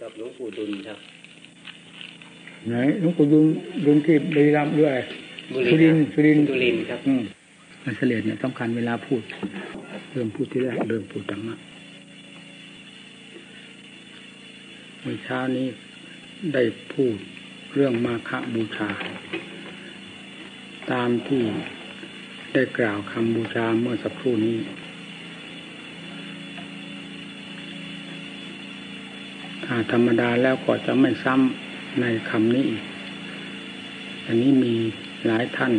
กับหลวงปู่ดุลครับ ไหนหลวงปู่ดุลดุลที่บุรีรัมย์ด้วยบุสุรินทร์สุรินทร์สุรินทร์ครับอืมมันเฉลี่ยเนี่ยสำคัญเวลาพูด เริ่มพูดที่แรกเริ่มพูดธรรมะเมื่อเช้านี้ได้พูดเรื่องมาฆบูชา ตามที่ได้กล่าวคำบูชาเมื่อสักครู่นี้ ถ้า ธรรมดาแล้วก็จะไม่ซ้ำในคำนี้อีก อันนี้มีหลายท่าน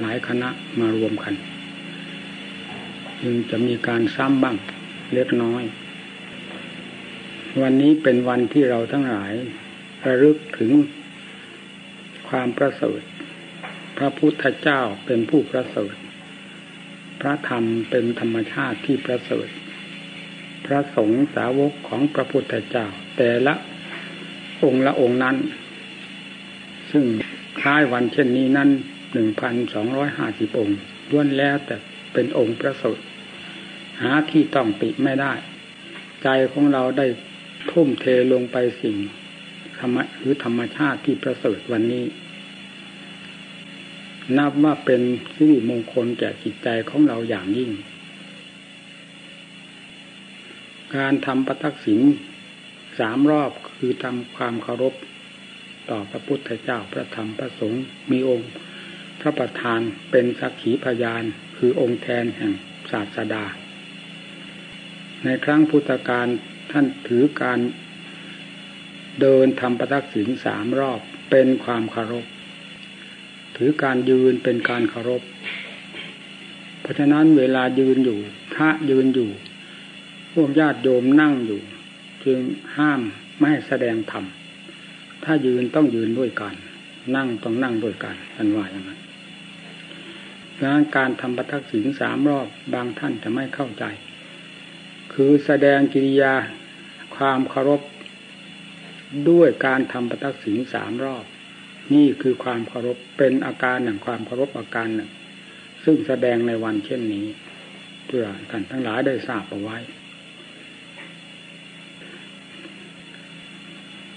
หลายคณะมารวมกัน จึงจะมีการซ้ำบ้างเล็กน้อย วันนี้เป็นวันที่เราทั้งหลายระลึกถึงความประเสริฐ พระพุทธเจ้าเป็นผู้ประเสริฐ พระธรรมเป็นธรรมชาติที่ประเสริฐ พระสงฆ์สาวกของพระพุทธเจ้า แต่ละองค์ละองค์นั้น ซึ่งคล้ายวันเช่นนี้นั้นหนึ่งพันสองร้อยห้าสิบองค์ล้วนแล้วแต่เป็นองค์ประสริฐหาที่ต้องติไม่ได้ ใจของเราได้ทุ่มเทลงไปสิ่งธรรมหรือธรรมชาติที่ประเสริฐวันนี้ นับว่าเป็นสิริมงคลแก่จิตใจของเราอย่างยิ่ง การทำประทักษิณ สามรอบคือทำความเคารพ ต่อพระพุทธเจ้าพระธรรมพระสงฆ์มีองค์ พระประธานเป็นสักขีพยานคือองค์แทนแห่งศาสดา ในครั้งพุทธกาลท่านถือการเดินทำประทักษิณสามรอบเป็นความเคารพ ถือการยืนเป็นการเคารพ เพราะฉะนั้นเวลายืนอยู่พระยืนอยู่ พวกญาติโยมนั่งอยู่ จึงห้ามไม่ให้แสดงธรรมถ้ายืนต้องยืนด้วยกัน นั่งต้องนั่งด้วยกันท่านว่าอย่างนั้นดังนั้นการทำปทักษิณสามรอบบางท่านจะไม่เข้าใจ คือแสดงกิริยาความเคารพด้วยการทำปทักษิณสามรอบ นี่คือความเคารพเป็นอาการหนึ่งความเคารพอาการหนึ่งซึ่งแสดงในวันเช่นนี้ เพื่อท่านทั้งหลายได้ทราบเอาไว้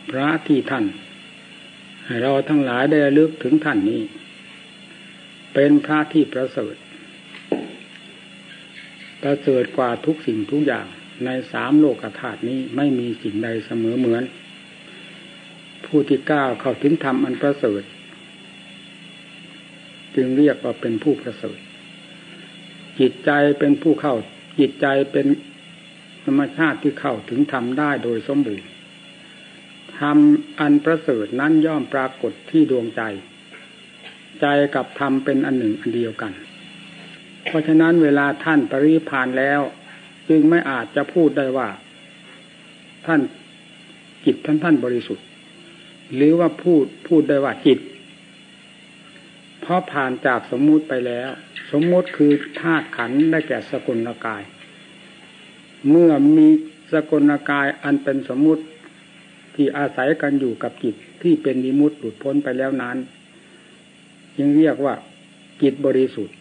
พระที่ท่านให้เราทั้งหลายได้ลึกถึงท่านนี้ เป็นพระที่ประเสริฐ ประเสริฐกว่าทุกสิ่งทุกอย่างในสามโลกธาตุนี้ไม่มีสิ่งใดเสมอเหมือน ผู้ที่ก้าวเข้าถึงธรรมอันประเสริฐ จึงเรียกว่าเป็นผู้ประเสริฐ จิตใจเป็นผู้เข้า จิตใจเป็นธรรมชาติที่เข้าถึงธรรมได้โดยสมบูรณ์ ธรรมอันประเสริฐนั้นย่อมปรากฏที่ดวงใจ ใจกับธรรมเป็นอันหนึ่งอันเดียวกัน เพราะฉะนั้นเวลาท่านปริพานแล้ว จึงไม่อาจจะพูดได้ว่า ท่านจิตท่านท่านบริสุทธิ์ หรือว่าพูดพูดได้ว่าจิต เพราะผ่านจากสมมุติไปแล้ว สมมุติคือธาตุขันธ์ได้แก่สกุลกาย เมื่อมีสกุลกายอันเป็นสมมุติ ที่อาศัยกันอยู่กับจิตที่เป็นวิมุติหลุดพ้นไปแล้วนั้นยังเรียกว่าจิตบริสุทธิ์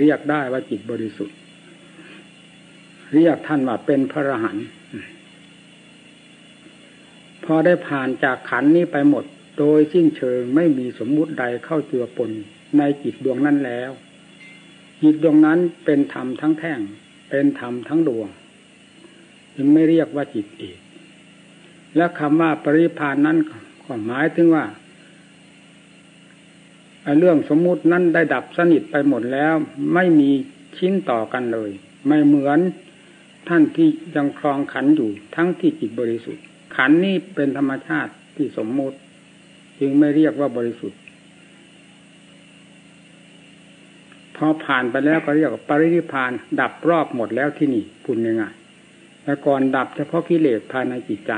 เรียกได้ว่าจิตบริสุทธิ์ เรียกท่านว่าเป็นพระอรหันต์พอได้ผ่านจากขันนี้ไปหมด โดยสิ้นเชิงไม่มีสมมุติใดเข้าเจือปนในจิตดวงนั้นแล้ว จิตดวงนั้นเป็นธรรมทั้งแท่ง เป็นธรรมทั้งดวง จึงไม่เรียกว่าจิตอีก และคำว่าปริพานนั้นก็หมายถึงว่าเรื่องสมมุตินั้นได้ดับสนิทไปหมดแล้ว ไม่มีชิ้นต่อกันเลย ไม่เหมือนท่านที่ยังครองขันอยู่ทั้งที่จิตบริสุทธิ์ ขันนี้เป็นธรรมชาติที่สมมุติ จึงไม่เรียกว่าบริสุทธิ์ พอผ่านไปแล้วก็เรียกว่าปรินิพานดับรอบหมดแล้วที่นี่พูดง่ายๆแต่ก่อนดับเฉพาะกิเลสภายในจิตใจ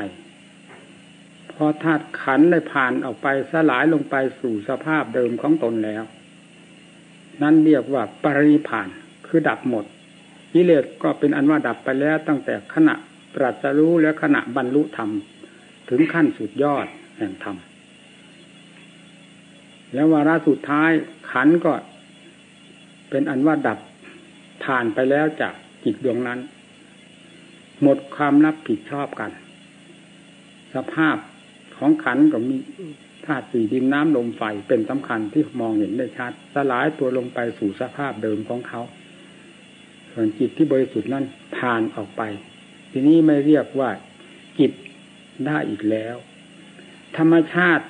พอธาตุขันได้ผ่านออกไปสลายลงไปสู่สภาพเดิมของตนแล้ว นั่นเรียกว่าปริผ่านคือดับหมดกิเลสก็เป็นอันว่าดับไปแล้วตั้งแต่ขณะตรัสรู้และขณะบรรลุธรรม ถึงขั้นสุดยอดแห่งธรรม แล้ววาระสุดท้ายขันก็เป็นอันว่าดับผ่านไปแล้วจากจิตดวงนั้น หมดความรับผิดชอบกัน สภาพ ของขันก็มีธาตุสี่ดินน้ำลมไฟเป็นสำคัญที่มองเห็นได้ชัดสลายตัวลงไปสู่สภาพเดิมของเขาส่วนจิตที่บริสุทธิ์นั้นผ่านออกไป ทีนี้ไม่เรียกว่าจิตได้อีกแล้ว ธรรมชาติ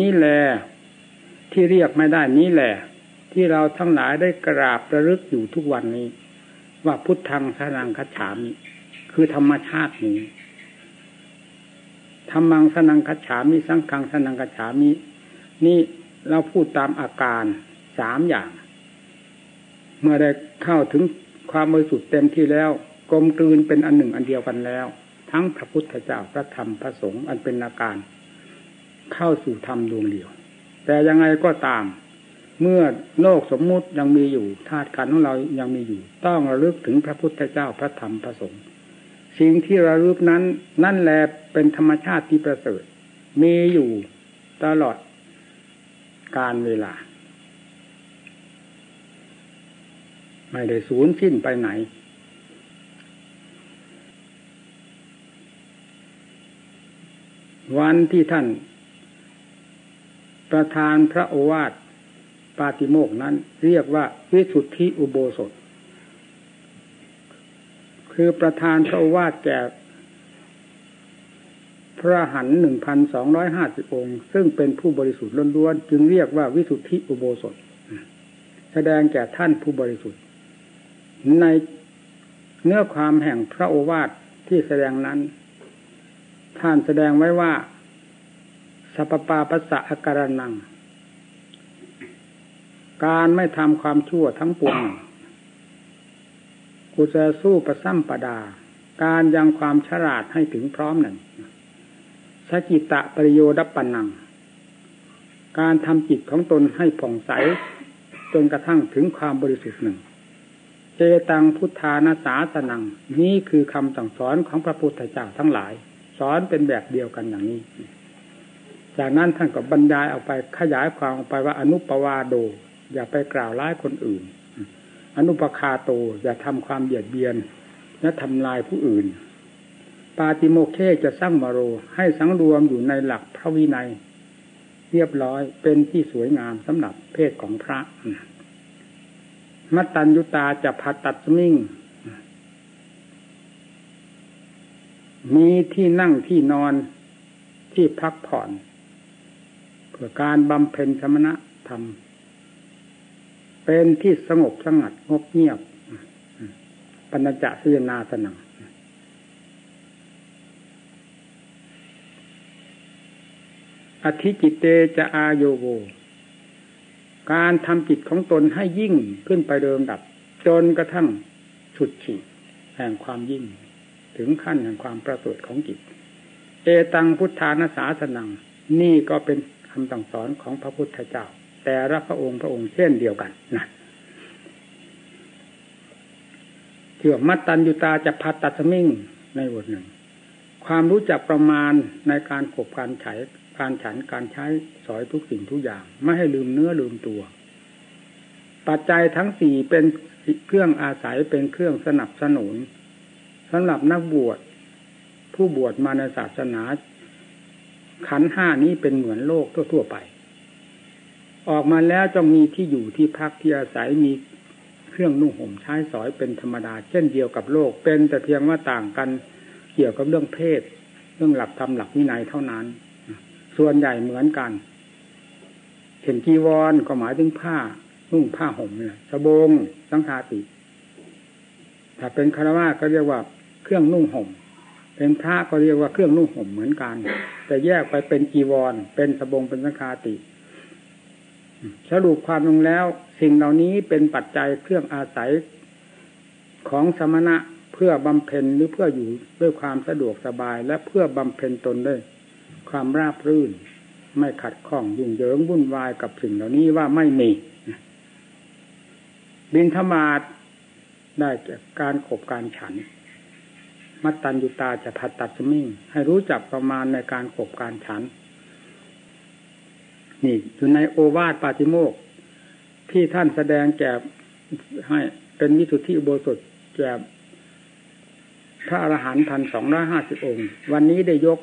นี่แหละที่เรียกไม่ได้นี้แหละ ที่เราทั้งหลายได้กราบระลึกอยู่ทุกวันนี้ ว่าพุทธังสนังคัจฉามิคือธรรมชาตินี้ ธรรมังสนังคัจฉามิสังฆังสนังคัจฉามิ นี่เราพูดตามอาการสามอย่าง เมื่อได้เข้าถึงความบริสุทธิ์เต็มที่แล้วกลมกลืนเป็นอันหนึ่งอันเดียวกันแล้ว ทั้งพระพุทธเจ้าพระธรรมพระสงฆ์อันเป็นอาการ เข้าสู่ธรรมดวงเดียว แต่ยังไงก็ตาม เมื่อโลกสมมุติยังมีอยู่ธาตุขันของเรายังมีอยู่ ต้องระลึกถึงพระพุทธเจ้าพระธรรมพระสงฆ์ สิ่งที่ระลึกนั้น นั่นแหละเป็นธรรมชาติที่ประเสริฐ มีอยู่ตลอดการเวลา ไม่ได้สูญสิ้นไปไหน วันที่ท่าน ประธานพระโอวาทปาติโมกนั้น เรียกว่าวิสุทธิอุโบสถ คือประธานพระวาทแก่พระหันหนึ่งพันสองร้อยห้าสิบองค์ ซึ่งเป็นผู้บริสุทธิ์ล้วนๆจึงเรียกว่าวิสุทธิอุโบสถ แสดงแก่ท่านผู้บริสุทธิ์ ในเนื้อความแห่งพระโอวาทที่แสดงนั้น ท่านแสดงไว้ว่าสัพปาปัสสะอาการนัง การไม่ทำความชั่วทั้งปวง กุศลสู้ประซ้ำประดา การยังความฉลาดให้ถึงพร้อมหนึ่งสกิตะปริโยดปันัง การทำจิตของตนให้ผ่องใสจนกระทั่งถึงความบริสุทธิ์หนึ่ง เจตังพุทธานาสาสนัง นี่คือคำสั่งสอนของพระพุทธเจ้าทั้งหลาย สอนเป็นแบบเดียวกันอย่างนี้ จากนั้นท่านก็บรรยายออกไปขยายความออกไปว่าอนุปวาโด อย่าไปกล่าวร้ายคนอื่น อนุปคาโตอย่าทำความเบียดเบียน และทำลายผู้อื่น ปาติโมเคจะสร้างมโรให้สังรวมอยู่ในหลักพระวินัย เรียบร้อยเป็นที่สวยงามสำหรับเพศของพระ มัตตัญยุตาจะพัดตัดมิ่ง มีที่นั่งที่นอนที่พักผ่อนเพื่อการบำเพ็ญสมณธรรม เป็นที่สงบสงัดงบเงียบปัญจสยนาสนังอธิจิตเตจะอาโยโว การทำจิตของตนให้ยิ่งขึ้นไปเดิมดับ จนกระทั่งสุดขีดแห่งความยิ่ง ถึงขั้นแห่งความประเสริฐของจิต เอตังพุทธานาสาสนัง นี่ก็เป็นคำสั่งสอนของพระพุทธเจ้า แต่ละพระองค์พระองค์เช่นเดียวกันนะเกี่ยวมัตตัญยุตาจะพัดตัดสมิงในบทหนึ่ง ความรู้จักประมาณในการขบการไฉการฉันการใช้สอยทุกสิ่งทุกอย่าง ไม่ให้ลืมเนื้อลืมตัว ปัจจัยทั้งสี่เป็นเครื่องอาศัยเป็นเครื่องสนับสนุนสำหรับนักบวช ผู้บวชมาในศาสนา ขันห้านี้เป็นเหมือนโลกทั่ว ๆ ไป ออกมาแล้วจะมีที่อยู่ที่พักที่อาศัยมีเครื่องนุ่งห่มใช้สอยเป็นธรรมดา เช่นเดียวกับโลก เป็นแต่เพียงว่าต่างกันเกี่ยวกับเรื่องเพศ เรื่องหลักธรรมหลักวินัยเท่านั้น ส่วนใหญ่เหมือนกันเห็นจีวรก็หมายถึงผ้านุ่งผ้าห่มเนี่ยสบงสังฆาติถ้าเป็นคารวะก็เรียกว่าเครื่องนุ่งห่ม เป็นพระก็เรียกว่าเครื่องนุ่งห่มเหมือนกัน แต่แยกไปเป็นจีวร เป็นสบงเป็นสังฆาติ สรุปความลงแล้ว สิ่งเหล่านี้เป็นปัจจัยเครื่องอาศัยของสมณะเพื่อบำเพ็ญหรือเพื่ออยู่ด้วยความสะดวกสบายและเพื่อบำเพ็ญตนด้วย ความราบรื่น ไม่ขัดข้องยุ่งเหยิงวุ่นวายกับสิ่งเหล่านี้ว่าไม่มีบินธมาตได้จากการขบการฉัน มัตตัญญุตาจะพัดตัดสมิงให้รู้จักประมาณในการขบการฉัน นี่อยู่ในโอวาทปาติโมกที่ท่านแสดงแก่ให้เป็นวิสุทธิอุโบสถแก่พระอรหันต์พันสองร้อยห้าสิบองค์ วันนี้ได้ยก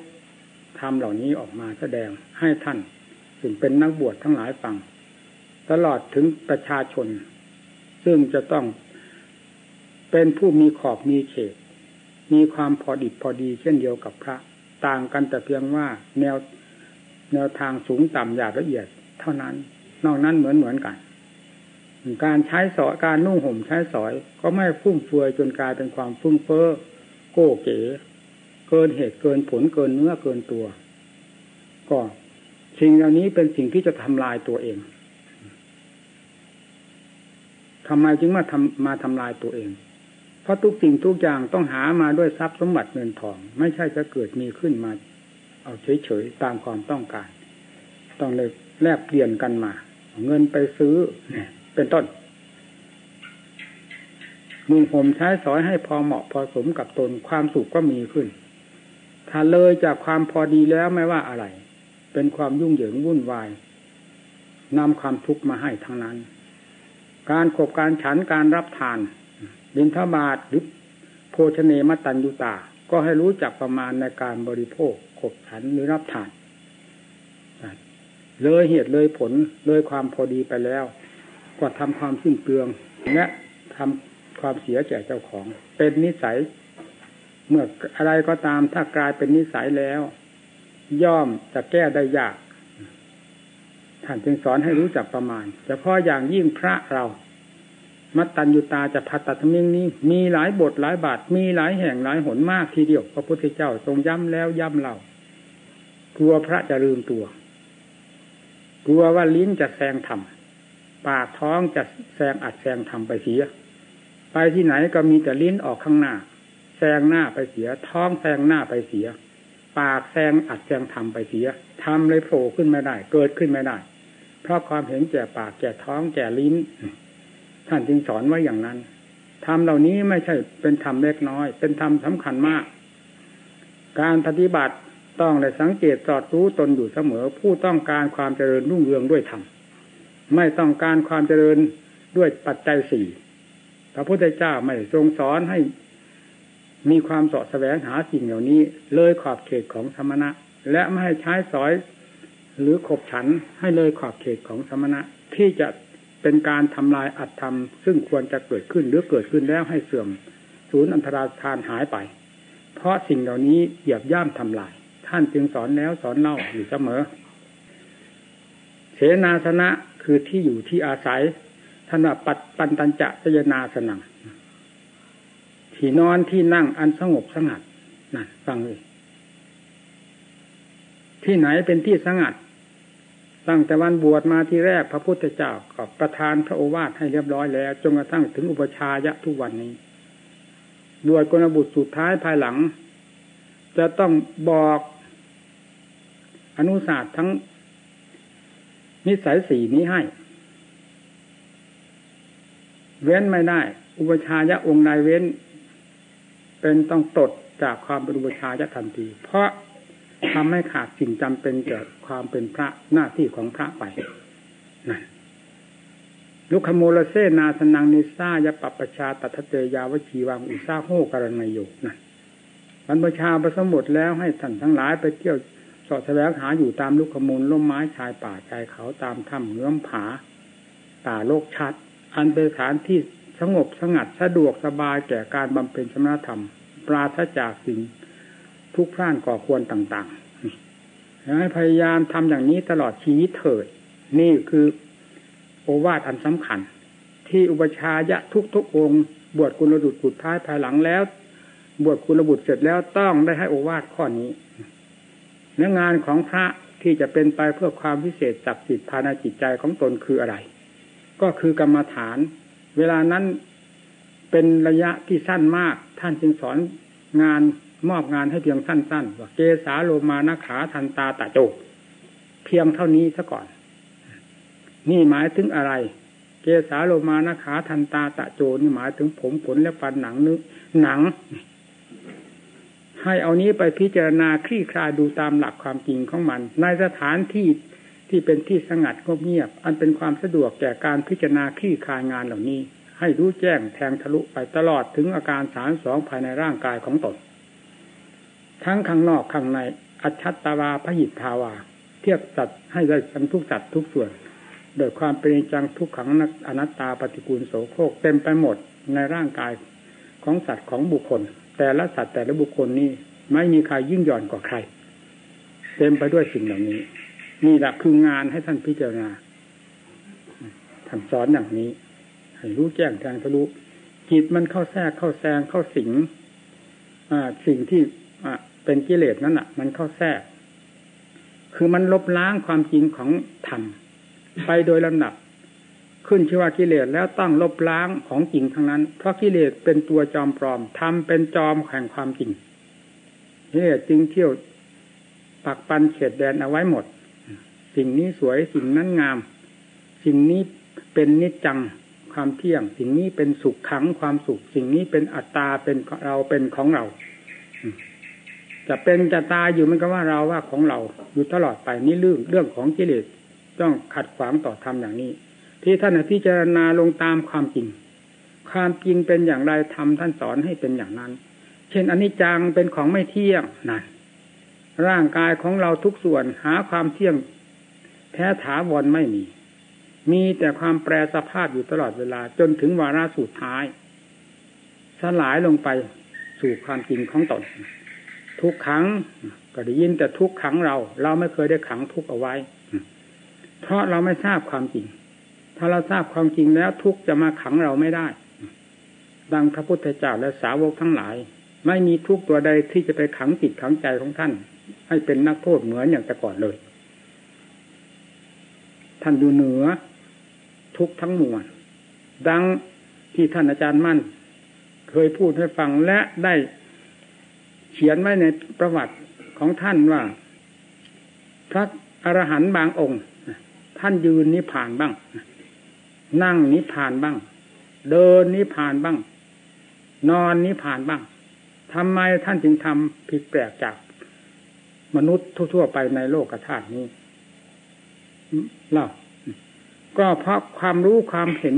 ธรรมเหล่านี้ออกมาแสดงให้ท่านถึงเป็นนักบวชทั้งหลายฟัง ตลอดถึงประชาชน ซึ่งจะต้องเป็นผู้มีขอบมีเขต มีความพอดิบพอดีเช่นเดียวกับพระ ต่างกันแต่เพียงว่าแนว แนวทางสูงต่ำหยาบละเอียดเท่านั้น นอกนั้นเหมือนเหมือนกัน การใช้สอยการนุ่งห่มใช้สอยก็ไม่ฟุ่มเฟือยจนกลายเป็นความฟุ้งเฟ้อโก้เก๋เกินเหตุเกินผลเกินเนื้อเกินตัว ก็สิ่งเหล่านี้เป็นสิ่งที่จะทำลายตัวเองทำไมจึงมาทำมาทำลายตัวเอง เพราะทุกสิ่งทุกอย่างต้องหามาด้วยทรัพย์สมบัติเงินทอง ไม่ใช่จะเกิดมีขึ้นมา เอาเฉยๆตามความต้องการ ต้องเลยแลกเปลี่ยนกันมา เงินไปซื้อเนี่ยเป็นต้นมุงผมใช้สอยให้พอเหมาะพอสมกับตนความสุขก็มีขึ้น ถ้าเลยจากความพอดีแล้วไม่ว่าอะไร เป็นความยุ่งเหยิงวุ่นวายนำความทุกข์มาให้ทั้งนั้น การขบการฉันการรับทานบินทบาทหรือโภชเนมตันยุตา ก็ให้รู้จักประมาณในการบริโภค ขบฉันหรือรับทานเลยเหตุเลยผลเลยความพอดีไปแล้ว ก็ทำความสิ้นเปลืองและทำความเสียแก่เจ้าของ เป็นนิสัย เมื่ออะไรก็ตามถ้ากลายเป็นนิสัยแล้ว ย่อมจะแก้ได้ยากท่านจึงสอนให้รู้จักประมาณเฉพาะอย่างยิ่งพระเรา มัตตัญญุตาจะพัตตธมิงนี้มีหลายบทหลายบาทมีหลายแห่งหลายหนมากทีเดียวพระพุทธเจ้าทรงย้ำแล้วย้ำเล่ากลัวพระจะลืมตัว กลัวว่าลิ้นจะแซงทำปากท้องจะแซงอัดแซงทำไปเสีย ไปที่ไหนก็มีแต่ลิ้นออกข้างหน้าแซงหน้าไปเสีย ท้องแซงหน้าไปเสีย ปากแซงอัดแซงทำไปเสียทำเลยโผล่ขึ้นไม่ได้ เกิดขึ้นไม่ได้ เพราะความเห็นแก่ปากแก่ท้องแก่ลิ้น ท่านจึงสอนไว้อย่างนั้นธรรมเหล่านี้ไม่ใช่เป็นธรรมเล็กน้อย เป็นธรรมสำคัญมาก การปฏิบัติต้องได้สังเกตสอดรู้ตนอยู่เสมอ ผู้ต้องการความเจริญรุ่งเรืองด้วยธรรมไม่ต้องการความเจริญด้วยปัจจัยสี่พระพุทธเจ้าไม่ทรงสอนให้มีความสาะแสวงหาสิ่งเหล่านี้ เลยขอบเขตของธรรมณะ และไม่ให้ใช้สอย หรือขบฉันให้เลยขอบเขตของสมณะที่จะ เป็นการทำลายอัตธรรม ซึ่งควรจะเกิดขึ้นหรือเกิดขึ้นแล้วให้เสื่อมศูนย์อันตราทานหายไป เพราะสิ่งเหล่านี้เหยียบย่ำทำลาย ท่านจึงสอนแล้วสอนเล่าอยู่เสมอ เสนาสนะคือที่อยู่ที่อาศัยท่านว่าปัดปันตัญจะสยนาสนังที่นอนที่นั่งอันสงบสงัดนั่นฟังเลยที่ไหนเป็นที่สงัด ตั้งแต่วันบวชมาที่แรกพระพุทธเจ้าก็ประทานพระโอวาทให้เรียบร้อยแล้วจนกระทั่งถึงอุปชายะทุกวันนี้บวชกนบุตรสุดท้ายภายหลัง จะต้องบอกอนุศาสตร์ทั้งนิสัยสี่นี้ให้ เว้นไม่ได้ อุปชายะองค์ใดเว้น เป็นต้องตดจากความเป็นอุปชายะทันที เพราะ ทำให้ขาดสิ่งจำเป็นเกิดความเป็นพระหน้าที่ของพระไปนั่นลุคโมลเซนาสนังนิซายปปชาตัทเตยาวชีวังอุซาโหกรณยโยนั่นบรรพชาประสมุดแล้วให้ท่านทั้งหลายไปเที่ยวสอดแสวงหาอยู่ตามลุกขมูลล้มไม้ชายป่าชายเขาตามถ้ำเงื้อมผาป่าโลกชัด อันเป็นสถานที่สงบสงัดสะดวกสบายแก่การบำเพ็ญสมณธรรม ปราศจากสิ่ง ทุกข์พล่านก่อควรต่างๆให้พยายามทำอย่างนี้ตลอดชีวิตเถิด นี่คือโอวาทอันสำคัญ ที่อุปชายะทุกทุกองค์บวชคุณบุตรบุตรท้ายภายหลังแล้ว บวชคุณบุตรเสร็จแล้วต้องได้ให้โอวาทข้อนี้เนื้องานของพระที่จะเป็นไปเพื่อความพิเศษจับจิตภายในจิตใจของตนคืออะไร ก็คือกรรมฐาน เวลานั้นเป็นระยะที่สั้นมากท่านจึงสอนงาน มอบงานให้เพียงสั้นๆว่าเกสาโลมานาขาทันตาตะโจเพียงเท่านี้ซะก่อน นี่หมายถึงอะไร เกสาโลมานาขาทันตาตะโจนี่หมายถึงผมขนและฟันหนังนึกหนัง ให้เอานี้ไปพิจารณาคลี่คลายดูตามหลักความจริงของมัน ในสถานที่ที่เป็นที่สงัดเงียบ อันเป็นความสะดวกแก่การพิจารณาคลี่คลายงานเหล่านี้ ให้รู้แจ้งแทงทะลุไปตลอดถึงอาการสารสองภายในร่างกายของตน ทั้งข้างนอกข้างในอัจฉตวาพหิทธาวา เทียบสัตว์ให้ได้กันทุกสัตว์ทุกส่วน โดยความเป็นจังทุกขังอนัตตาปฏิกูลโสโครกเต็มไปหมดในร่างกายของสัตว์ของบุคคล แต่ละสัตว์แต่ละบุคคลนี้ไม่มีใครยิ่งหย่อนกว่าใคร เต็มไปด้วยสิ่งเหล่านี้นี่แหละคืองานให้ท่านพิจารณาท่านสอนอย่างนี้ให้รู้แจ้งแทงทะลุจิตมันเข้าแทรกเข้าแซงเข้าสิงสิ่งที่ เป็นกิเลสนั้นอะ มันเข้าแทรก คือมันลบล้างความจริงของธรรมไปโดยลำดับ ขึ้นชื่อว่ากิเลสแล้วตั้งลบล้างของจริงทั้งนั้น เพราะกิเลสเป็นตัวจอมปลอมทำเป็นจอมแข่งความจริงกิเลสจึงเที่ยวปักปันเขตแดนเอาไว้หมด สิ่งนี้สวยสิ่งนั้นงาม สิ่งนี้เป็นนิจจังความเที่ยง สิ่งนี้เป็นสุขขังความสุข สิ่งนี้เป็นอัตตาเป็นเราเป็นของเรา จะเป็นจะตายอยู่มันก็ว่าเราว่าของเราอยู่ตลอดไปนี่เรื่องเรื่องของกิเลสต้องขัดขวางต่อธรรมอย่างนี้ ที่ท่านพิจารณาลงตามความจริง ความจริงเป็นอย่างไรทำท่านสอนให้เป็นอย่างนั้น เช่นอนิจจังเป็นของไม่เที่ยงนั่นร่างกายของเราทุกส่วนหาความเที่ยงแท้ถาวรไม่มี มีแต่ความแปรสภาพอยู่ตลอดเวลาจนถึงวาระสุดท้าย สลายลงไปสู่ความจริงของตน ทุกขังก็ได้ยินแต่ทุกขังเรา เราไม่เคยได้ขังทุกเอาไว้ เพราะเราไม่ทราบความจริง ถ้าเราทราบความจริงแล้วทุกจะมาขังเราไม่ได้ ดังพระพุทธเจ้าและสาวกทั้งหลาย ไม่มีทุกตัวใดที่จะไปขังจิตขังใจของท่าน ให้เป็นนักโทษเหมือนอย่างแต่ก่อนเลย ท่านอยู่เหนือ ทุกทั้งมวลดังที่ท่านอาจารย์มั่น เคยพูดให้ฟังและได้ เขียนไว้ในประวัติของท่านว่า พระอรหันต์บางองค์ ท่านยืนนิพพานบ้าง นั่งนิพพานบ้าง เดินนิพพานบ้าง นอนนิพพานบ้างทำไมท่านจึงทำผิดแปลกจากมนุษย์ทั่วๆไปในโลกธาตุนี้เล่าก็เพราะความรู้ความเห็น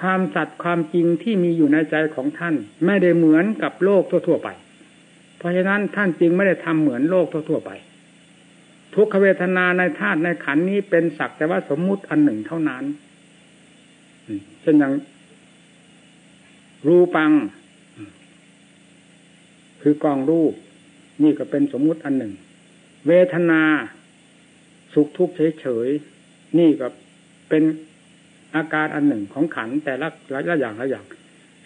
ความสัตย์ความจริงที่มีอยู่ในใจของท่าน ไม่ได้เหมือนกับโลกทั่ว ๆ ไป เพราะฉะนั้นท่านจึงไม่ได้ทำเหมือนโลกทั่วไป ทุกขเวทนาในธาตุในขันนี้เป็นสักแต่ว่าสมมุติอันหนึ่งเท่านั้นเช่นอย่างรูปัง คือกองรูป นี่ก็เป็นสมมุติอันหนึ่ง เวทนา สุขทุกข์เฉยๆนี่ก็เป็นอาการอันหนึ่งของขันแต่ละละอย่างละอย่าง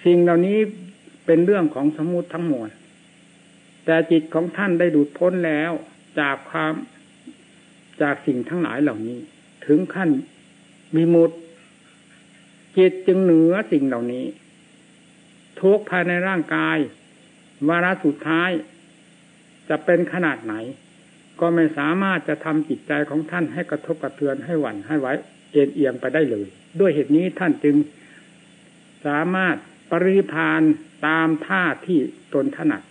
สิ่งเหล่านี้เป็นเรื่องของสมมุติทั้งมวล แต่จิตของท่านได้ดูดพ้นแล้วจากความจากสิ่งทั้งหลายเหล่านี้ ถึงขั้นมีมุดจิตจึงเหนือสิ่งเหล่านี้ ทุกภายในร่างกายวาระสุดท้าย จะเป็นขนาดไหน ก็ไม่สามารถจะทำจิตใจของท่านให้กระทบกระเทือนให้หวั่นให้ไว้เอ็นเอียงไปได้เลย ด้วยเหตุนี้ท่านจึงสามารถปริพานตามท่าที่ตนถนัด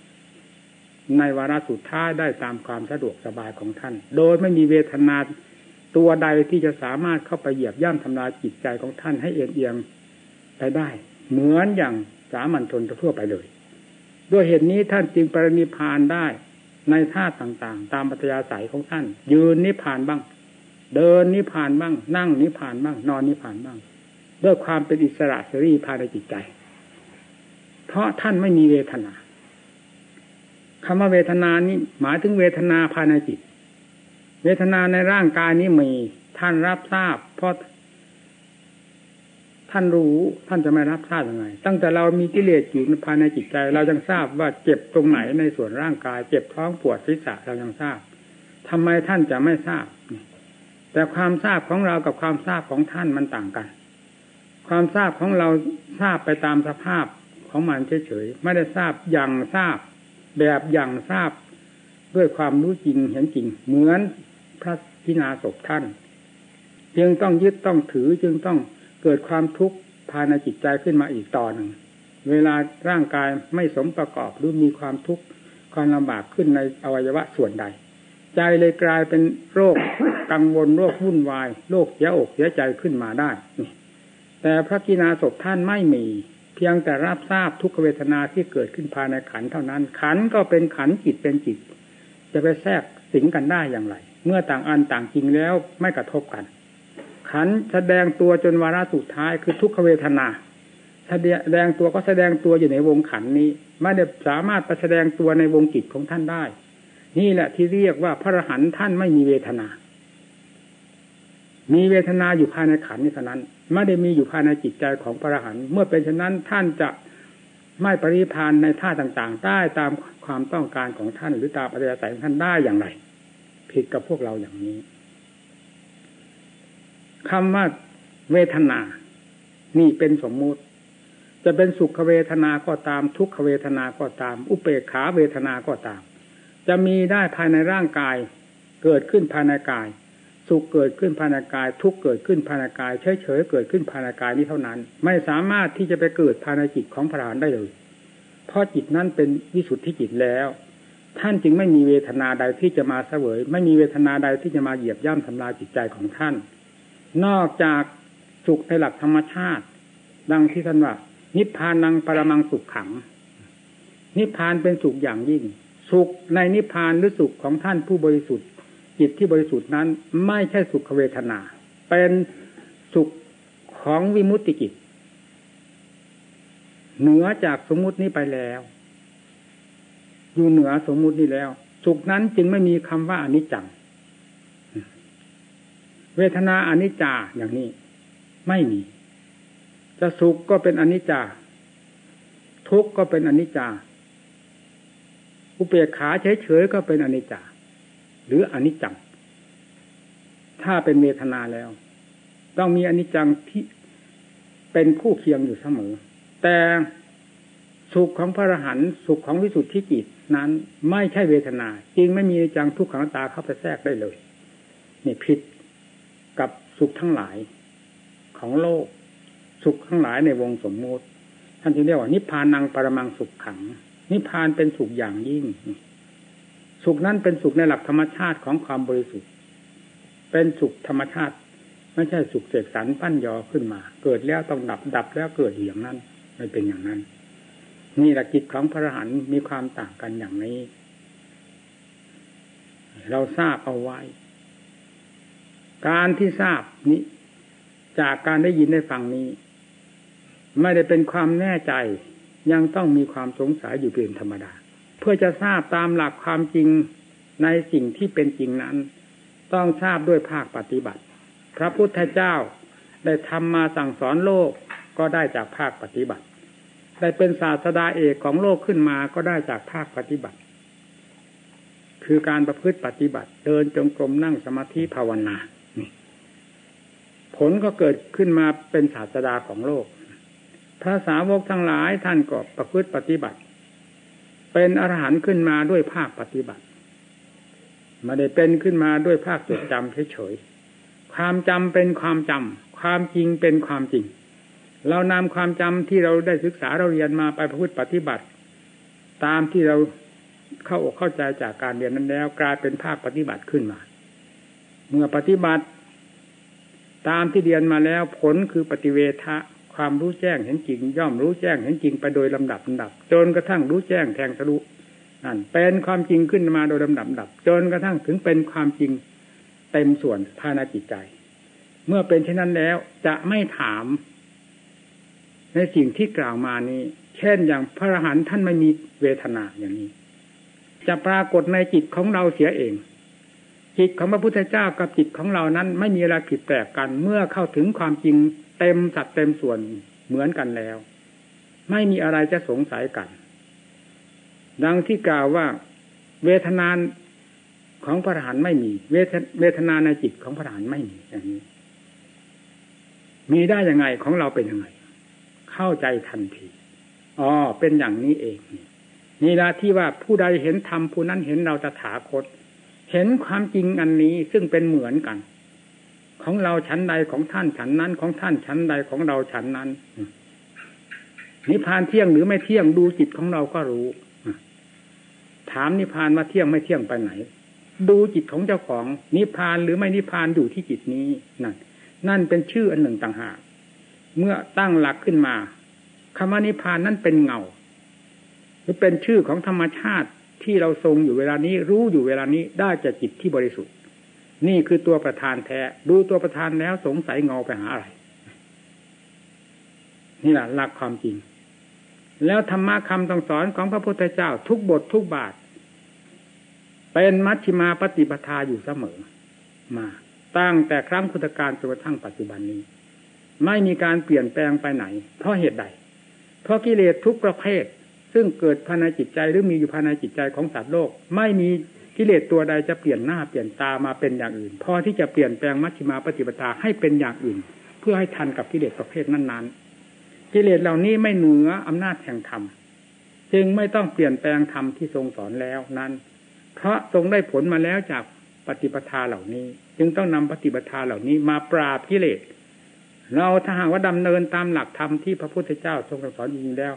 ในวาระสุดท้ายได้ตามความสะดวกสบายของท่าน โดยไม่มีเวทนาตัวใดที่จะสามารถเข้าไปเหยียบย่ำทำลายจิตใจของท่านให้เอียงเอียงไปได้ เหมือนอย่างสามัญชนทั่วไปเลย ด้วยเหตุนี้ท่านจึงปรินิพานได้ในท่าต่างๆ ตามปัจยาศัยของท่าน ยืนนิพานบ้าง เดินนิพานบ้าง นั่งนิพานบ้าง นอนนิพานบ้าง ด้วยความเป็นอิสระเสรีภายในจิตใจ เพราะท่านไม่มีเวทนา คำว่าเวทนานี้หมายถึงเวทนาภายในจิต เวทนาในร่างกายนี้มีท่านรับทราบ เพราะท่านรู้ท่านจะไม่รับทราบยังไง ตั้งแต่เรามีกิเลสอยู่ภายในจิตใจ เรายังทราบว่าเจ็บตรงไหนในส่วนร่างกาย เจ็บท้องปวดศีรษะเรายังทราบทำไมท่านจะไม่ทราบ แต่ความทราบของเรากับความทราบของท่านมันต่างกัน ความทราบของเราทราบไปตามสภาพของมันเฉยๆไม่ได้ทราบอย่างทราบ แบบอย่างทราบด้วยความรู้จริงเห็นจริง เหมือนพระพินาศพท่าน จึงต้องยึดต้องถือจึงต้องเกิดความทุกข์ภายในจิตใจขึ้นมาอีกต่อหนึ่ง เวลาร่างกายไม่สมประกอบหรือมีความทุกข์ความลำบากขึ้นในอวัยวะส่วนใด ใจเลยกลายเป็นโรคกังวลโรควุ่นวาย โรคเสียอกเสียใจขึ้นมาได้แต่พระกินาศพท่านไม่มี พียงแต่รับทราบทุกเวทนาที่เกิดขึ้นภายในขันเท่านั้น ขันก็เป็นขันจิตเป็นจิต จะไปแทรกสิงกันได้อย่างไร เมื่อต่างอันต่างจริงแล้วไม่กระทบกัน ขันแสดงตัวจนวาระสุดท้ายคือทุกขเวทนาแสดงตัวก็แสดงตัวอยู่ในวงขันนี้ไม่ได้สามารถไปแสดงตัวในวงจิตของท่านได้ นี่แหละที่เรียกว่าพระอรหันต์ท่านไม่มีเวทนา มีเวทนาอยู่ภายในขันนี้เท่านั้น ไม่ได้มีอยู่ภายในจิตใจของพระอรหันต์เมื่อเป็นเช่นนั้นท่านจะไม่ปริพานในท่าต่างๆ ได้ตามความต้องการของท่านหรือตามปัจจัยของท่านได้อย่างไร ผิดกับพวกเราอย่างนี้คำว่าเวทนา นี่เป็นสมมุติ จะเป็นสุขเวทนาก็ตาม ทุกขเวทนาก็ตาม อุเปกขาเวทนาก็ตาม จะมีได้ภายในร่างกาย เกิดขึ้นภายในกาย สุขเกิดขึ้นภายในกาย ทุกเกิดขึ้นภายในกายเฉยๆเกิดขึ้นภายในกายนี้เท่านั้น ไม่สามารถที่จะไปเกิดภายในจิตของพระอรหันต์ได้เลย เพราะจิตนั้นเป็นวิสุทธิจิตแล้ว ท่านจึงไม่มีเวทนาใดที่จะมาเสวย ไม่มีเวทนาใดที่จะมาเหยียบย่ำทำลายจิตใจของท่าน นอกจากสุขในหลักธรรมชาติ ดังที่ท่านว่า นิพพานังปรมังสุขขัง นิพพานเป็นสุขอย่างยิ่ง สุขในนิพพานหรือสุขของท่านผู้บริสุทธิ์ จิตที่บริสุทธิ์นั้น ไม่ใช่สุขเวทนา เป็นสุขของวิมุตติจิตเหนือจากสมมุตินี้ไปแล้ว อยู่เหนือสมมุตินี้แล้ว สุขนั้นจึงไม่มีคำว่าอนิจจัง เวทนาอนิจจาอย่างนี้ ไม่มี จะสุขก็เป็นอนิจจา ทุกข์ก็เป็นอนิจจาอุเบกขาเฉยๆก็เป็นอนิจจา หรืออนิจจัง ถ้าเป็นเวทนาแล้ว ต้องมีอนิจจังที่เป็นคู่เคียงอยู่เสมอ แต่สุขของพระอรหันต์สุขของวิสุทธิจิตนั้นไม่ใช่เวทนา จริงไม่มีจังทุกขังตาเข้าไปแทรกได้เลยนี่ผิดกับสุขทั้งหลายของโลก สุขทั้งหลายในวงสมมติท่านจึงเรียกว่านิพพานังปรมังสุขขัง นิพพานเป็นสุขอย่างยิ่ง สุขนั้นเป็นสุขในหลักธรรมชาติของความบริสุทธิ์ เป็นสุขธรรมชาติ ไม่ใช่สุขเสกสรรปั้นยอขึ้นมา เกิดแล้วต้องดับดับแล้วเกิดอย่างนั้นไม่เป็นอย่างนั้นนี่แหละจิตของพระอรหันต์มีความต่างกันอย่างนี้ เราทราบเอาไว้ การที่ทราบนี้ จากการได้ยินได้ฟังนี้ ไม่ได้เป็นความแน่ใจยังต้องมีความสงสัยอยู่เป็นธรรมดา เพื่อจะทราบตามหลักความจริงในสิ่งที่เป็นจริงนั้น ต้องทราบด้วยภาคปฏิบัติ พระพุทธเจ้าได้ทำมาสั่งสอนโลกก็ได้จากภาคปฏิบัติ ได้เป็นศาสดาเอกของโลกขึ้นมาก็ได้จากภาคปฏิบัติ คือการประพฤติปฏิบัติเดินจงกรมนั่งสมาธิภาวนาผลก็เกิดขึ้นมาเป็นศาสดาของโลก พระสาวกทั้งหลายท่านก็ประพฤติปฏิบัติ เป็นอรหันต์ขึ้นมาด้วยภาคปฏิบัติไม่ได้เป็นขึ้นมาด้วยภาคจดจำเฉยๆความจำเป็นความจำความจริงเป็นความจริง เรานำความจำที่เราได้ศึกษาเราเรียนมาไปประพฤติปฏิบัติ ตามที่เราเข้าอกเข้าใจจากการเรียนนั้นแล้ว กลายเป็นภาคปฏิบัติขึ้นมา เมื่อปฏิบัติ ตามที่เรียนมาแล้วผลคือปฏิเวทะ ความรู้แจ้งเห็นจริง ย่อมรู้แจ้งเห็นจริงไปโดยลำดับลำดับ จนกระทั่งรู้แจ้งแทงทะลุนั่นเป็นความจริงขึ้นมาโดยลำดับดับ จนกระทั่งถึงเป็นความจริงเต็มส่วนภายในจิตใจ เมื่อเป็นเช่นนั้นแล้วจะไม่ถาม ในสิ่งที่กล่าวมานี้ เช่นอย่างพระอรหันต์ท่านไม่มีเวทนาอย่างนี้ จะปรากฏในจิตของเราเสียเอง จิตของพระพุทธเจ้ากับจิตของเรานั้น ไม่มีอะไรผิดแปลกกันเมื่อเข้าถึงความจริง เต็มสัดเต็มส่วนเหมือนกันแล้ว ไม่มีอะไรจะสงสัยกัน ดังที่กล่าวว่า เวทนาของพระอรหันต์ไม่มี เวทเวทนาในจิตของพระอรหันต์ไม่มีอย่างนี้ มีได้ยังไงของเราเป็นยังไง เข้าใจทันทีอ๋อเป็นอย่างนี้เอง นี่ละที่ว่าผู้ใดเห็นธรรมผู้นั้นเห็นเราตถาคต เห็นความจริงอันนี้ซึ่งเป็นเหมือนกัน ของเราชั้นใดของท่านชั้นนั้น ของท่านชั้นใดของเราชั้นนั้นนิพพานเที่ยงหรือไม่เที่ยงดูจิตของเราก็รู้ถามนิพพานว่าเที่ยงไม่เที่ยงไปไหน ดูจิตของเจ้าของนิพพานหรือไม่นิพพานอยู่ที่จิตนี้นั่นนั่นเป็นชื่ออันหนึ่งต่างหากเมื่อตั้งหลักขึ้นมาคำว่านิพพานนั้นเป็นเงา หรือเป็นชื่อของธรรมชาติที่เราทรงอยู่เวลานี้รู้อยู่เวลานี้ได้จากจิตที่บริสุทธิ์ นี่คือตัวประธานแท้ ดูตัวประธานแล้วสงสัยเงาไปหาอะไร นี่แหละหลักความจริง แล้วธรรมะคำต้องสอนของพระพุทธเจ้า ทุกบททุกบาท เป็นมัชฌิมาปฏิปทาอยู่เสมอ มา ตั้งแต่ครั้งพุทธกาลจนกระทั่งปัจจุบันนี้ ไม่มีการเปลี่ยนแปลงไปไหน เพราะเหตุใด เพราะกิเลสทุกประเภทซึ่งเกิดภายในจิตใจหรือมีอยู่ภายในจิตใจของสัตว์โลก ไม่มี กิเลสตัวใดจะเปลี่ยนหน้าเปลี่ยนตามาเป็นอย่างอื่นพอที่จะเปลี่ยนแปลงมัชฌิมาปฏิปทาให้เป็นอย่างอื่น เพื่อให้ทันกับกิเลสประเภทนั้นๆ กิเลสเหล่านี้ไม่เหนืออำนาจแห่งธรรมจึงไม่ต้องเปลี่ยนแปลงธรรมที่ทรงสอนแล้วนั้น เพราะทรงได้ผลมาแล้วจากปฏิปทาเหล่านี้ จึงต้องนำปฏิปทาเหล่านี้มาปราบกิเลสเราถ้าหากว่าดำเนินตามหลักธรรมที่พระพุทธเจ้าทรงสอนจริงแล้ว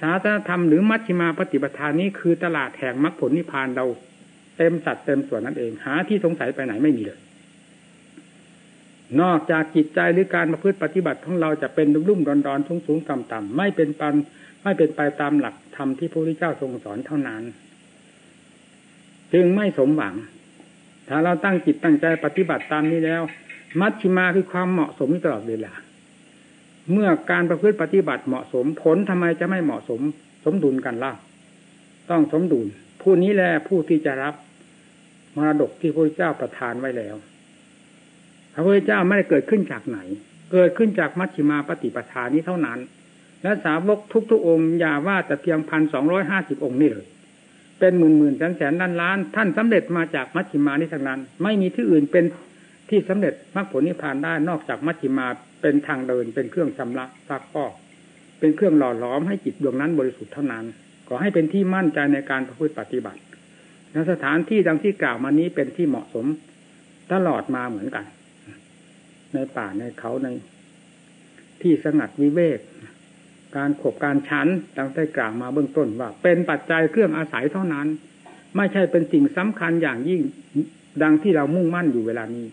ศาสนธรรมหรือมัชฌิมาปฏิปทานี้คือตลาดแห่งมรรคผลนิพพานเรา ต็มสัดเต็มส่วนนั่นเอง หาที่สงสัยไปไหนไม่มีเลย นอกจากจิตใจหรือการประพฤติปฏิบัติของเราจะเป็นรุ่มๆดอนๆสูงๆต่ำๆไม่เป็นปันไม่เป็นไปตามหลักธรรมที่พระพุทธเจ้าทรงสอนเท่านั้น จึงไม่สมหวัง ถ้าเราตั้งจิตตั้งใจปฏิบัติตามนี้แล้ว มัชฌิมาคือความเหมาะสมตลอดเวลาเมื่อการประพฤติปฏิบัติเหมาะสมผลทำไมจะไม่เหมาะสม สมดุลกันล่ะต้องสมดุล ผู้นี้แหละผู้ที่จะรับ มรดกที่พระเจ้าประทานไว้แล้ว พระพุทธเจ้าไม่ได้เกิดขึ้นจากไหน เกิดขึ้นจากมัชฌิมาปฏิปทานี้เท่านั้น และสาวกทุกๆองค์อย่าว่าแต่เพียงพันสองร้อยห้าสิบองค์นี่เลย เป็นหมื่นหมื่นแสนแสนล้านล้าน ท่านสำเร็จมาจากมัชฌิมานี้ทั้งนั้น ไม่มีที่อื่นเป็นที่สำเร็จมรรคผลนิพพานได้นอกจากมัชฌิมาเป็นทางเดิน เป็นเครื่องชำระซักฟอกเป็นเครื่องหล่อหลอมให้จิตดวงนั้นบริสุทธิ์เท่านั้น ขอให้เป็นที่มั่นใจในการประพฤติปฏิบัติ ในสถานที่ดังที่กล่าวมานี้เป็นที่เหมาะสมตลอดมาเหมือนกัน ในป่าในเขาในที่สงัดวิเวก การขบการชั้นดังได้กล่าวมาเบื้องต้นว่า เป็นปัจจัยเครื่องอาศัยเท่านั้น ไม่ใช่เป็นสิ่งสำคัญอย่างยิ่งดังที่เรามุ่งมั่นอยู่เวลานี้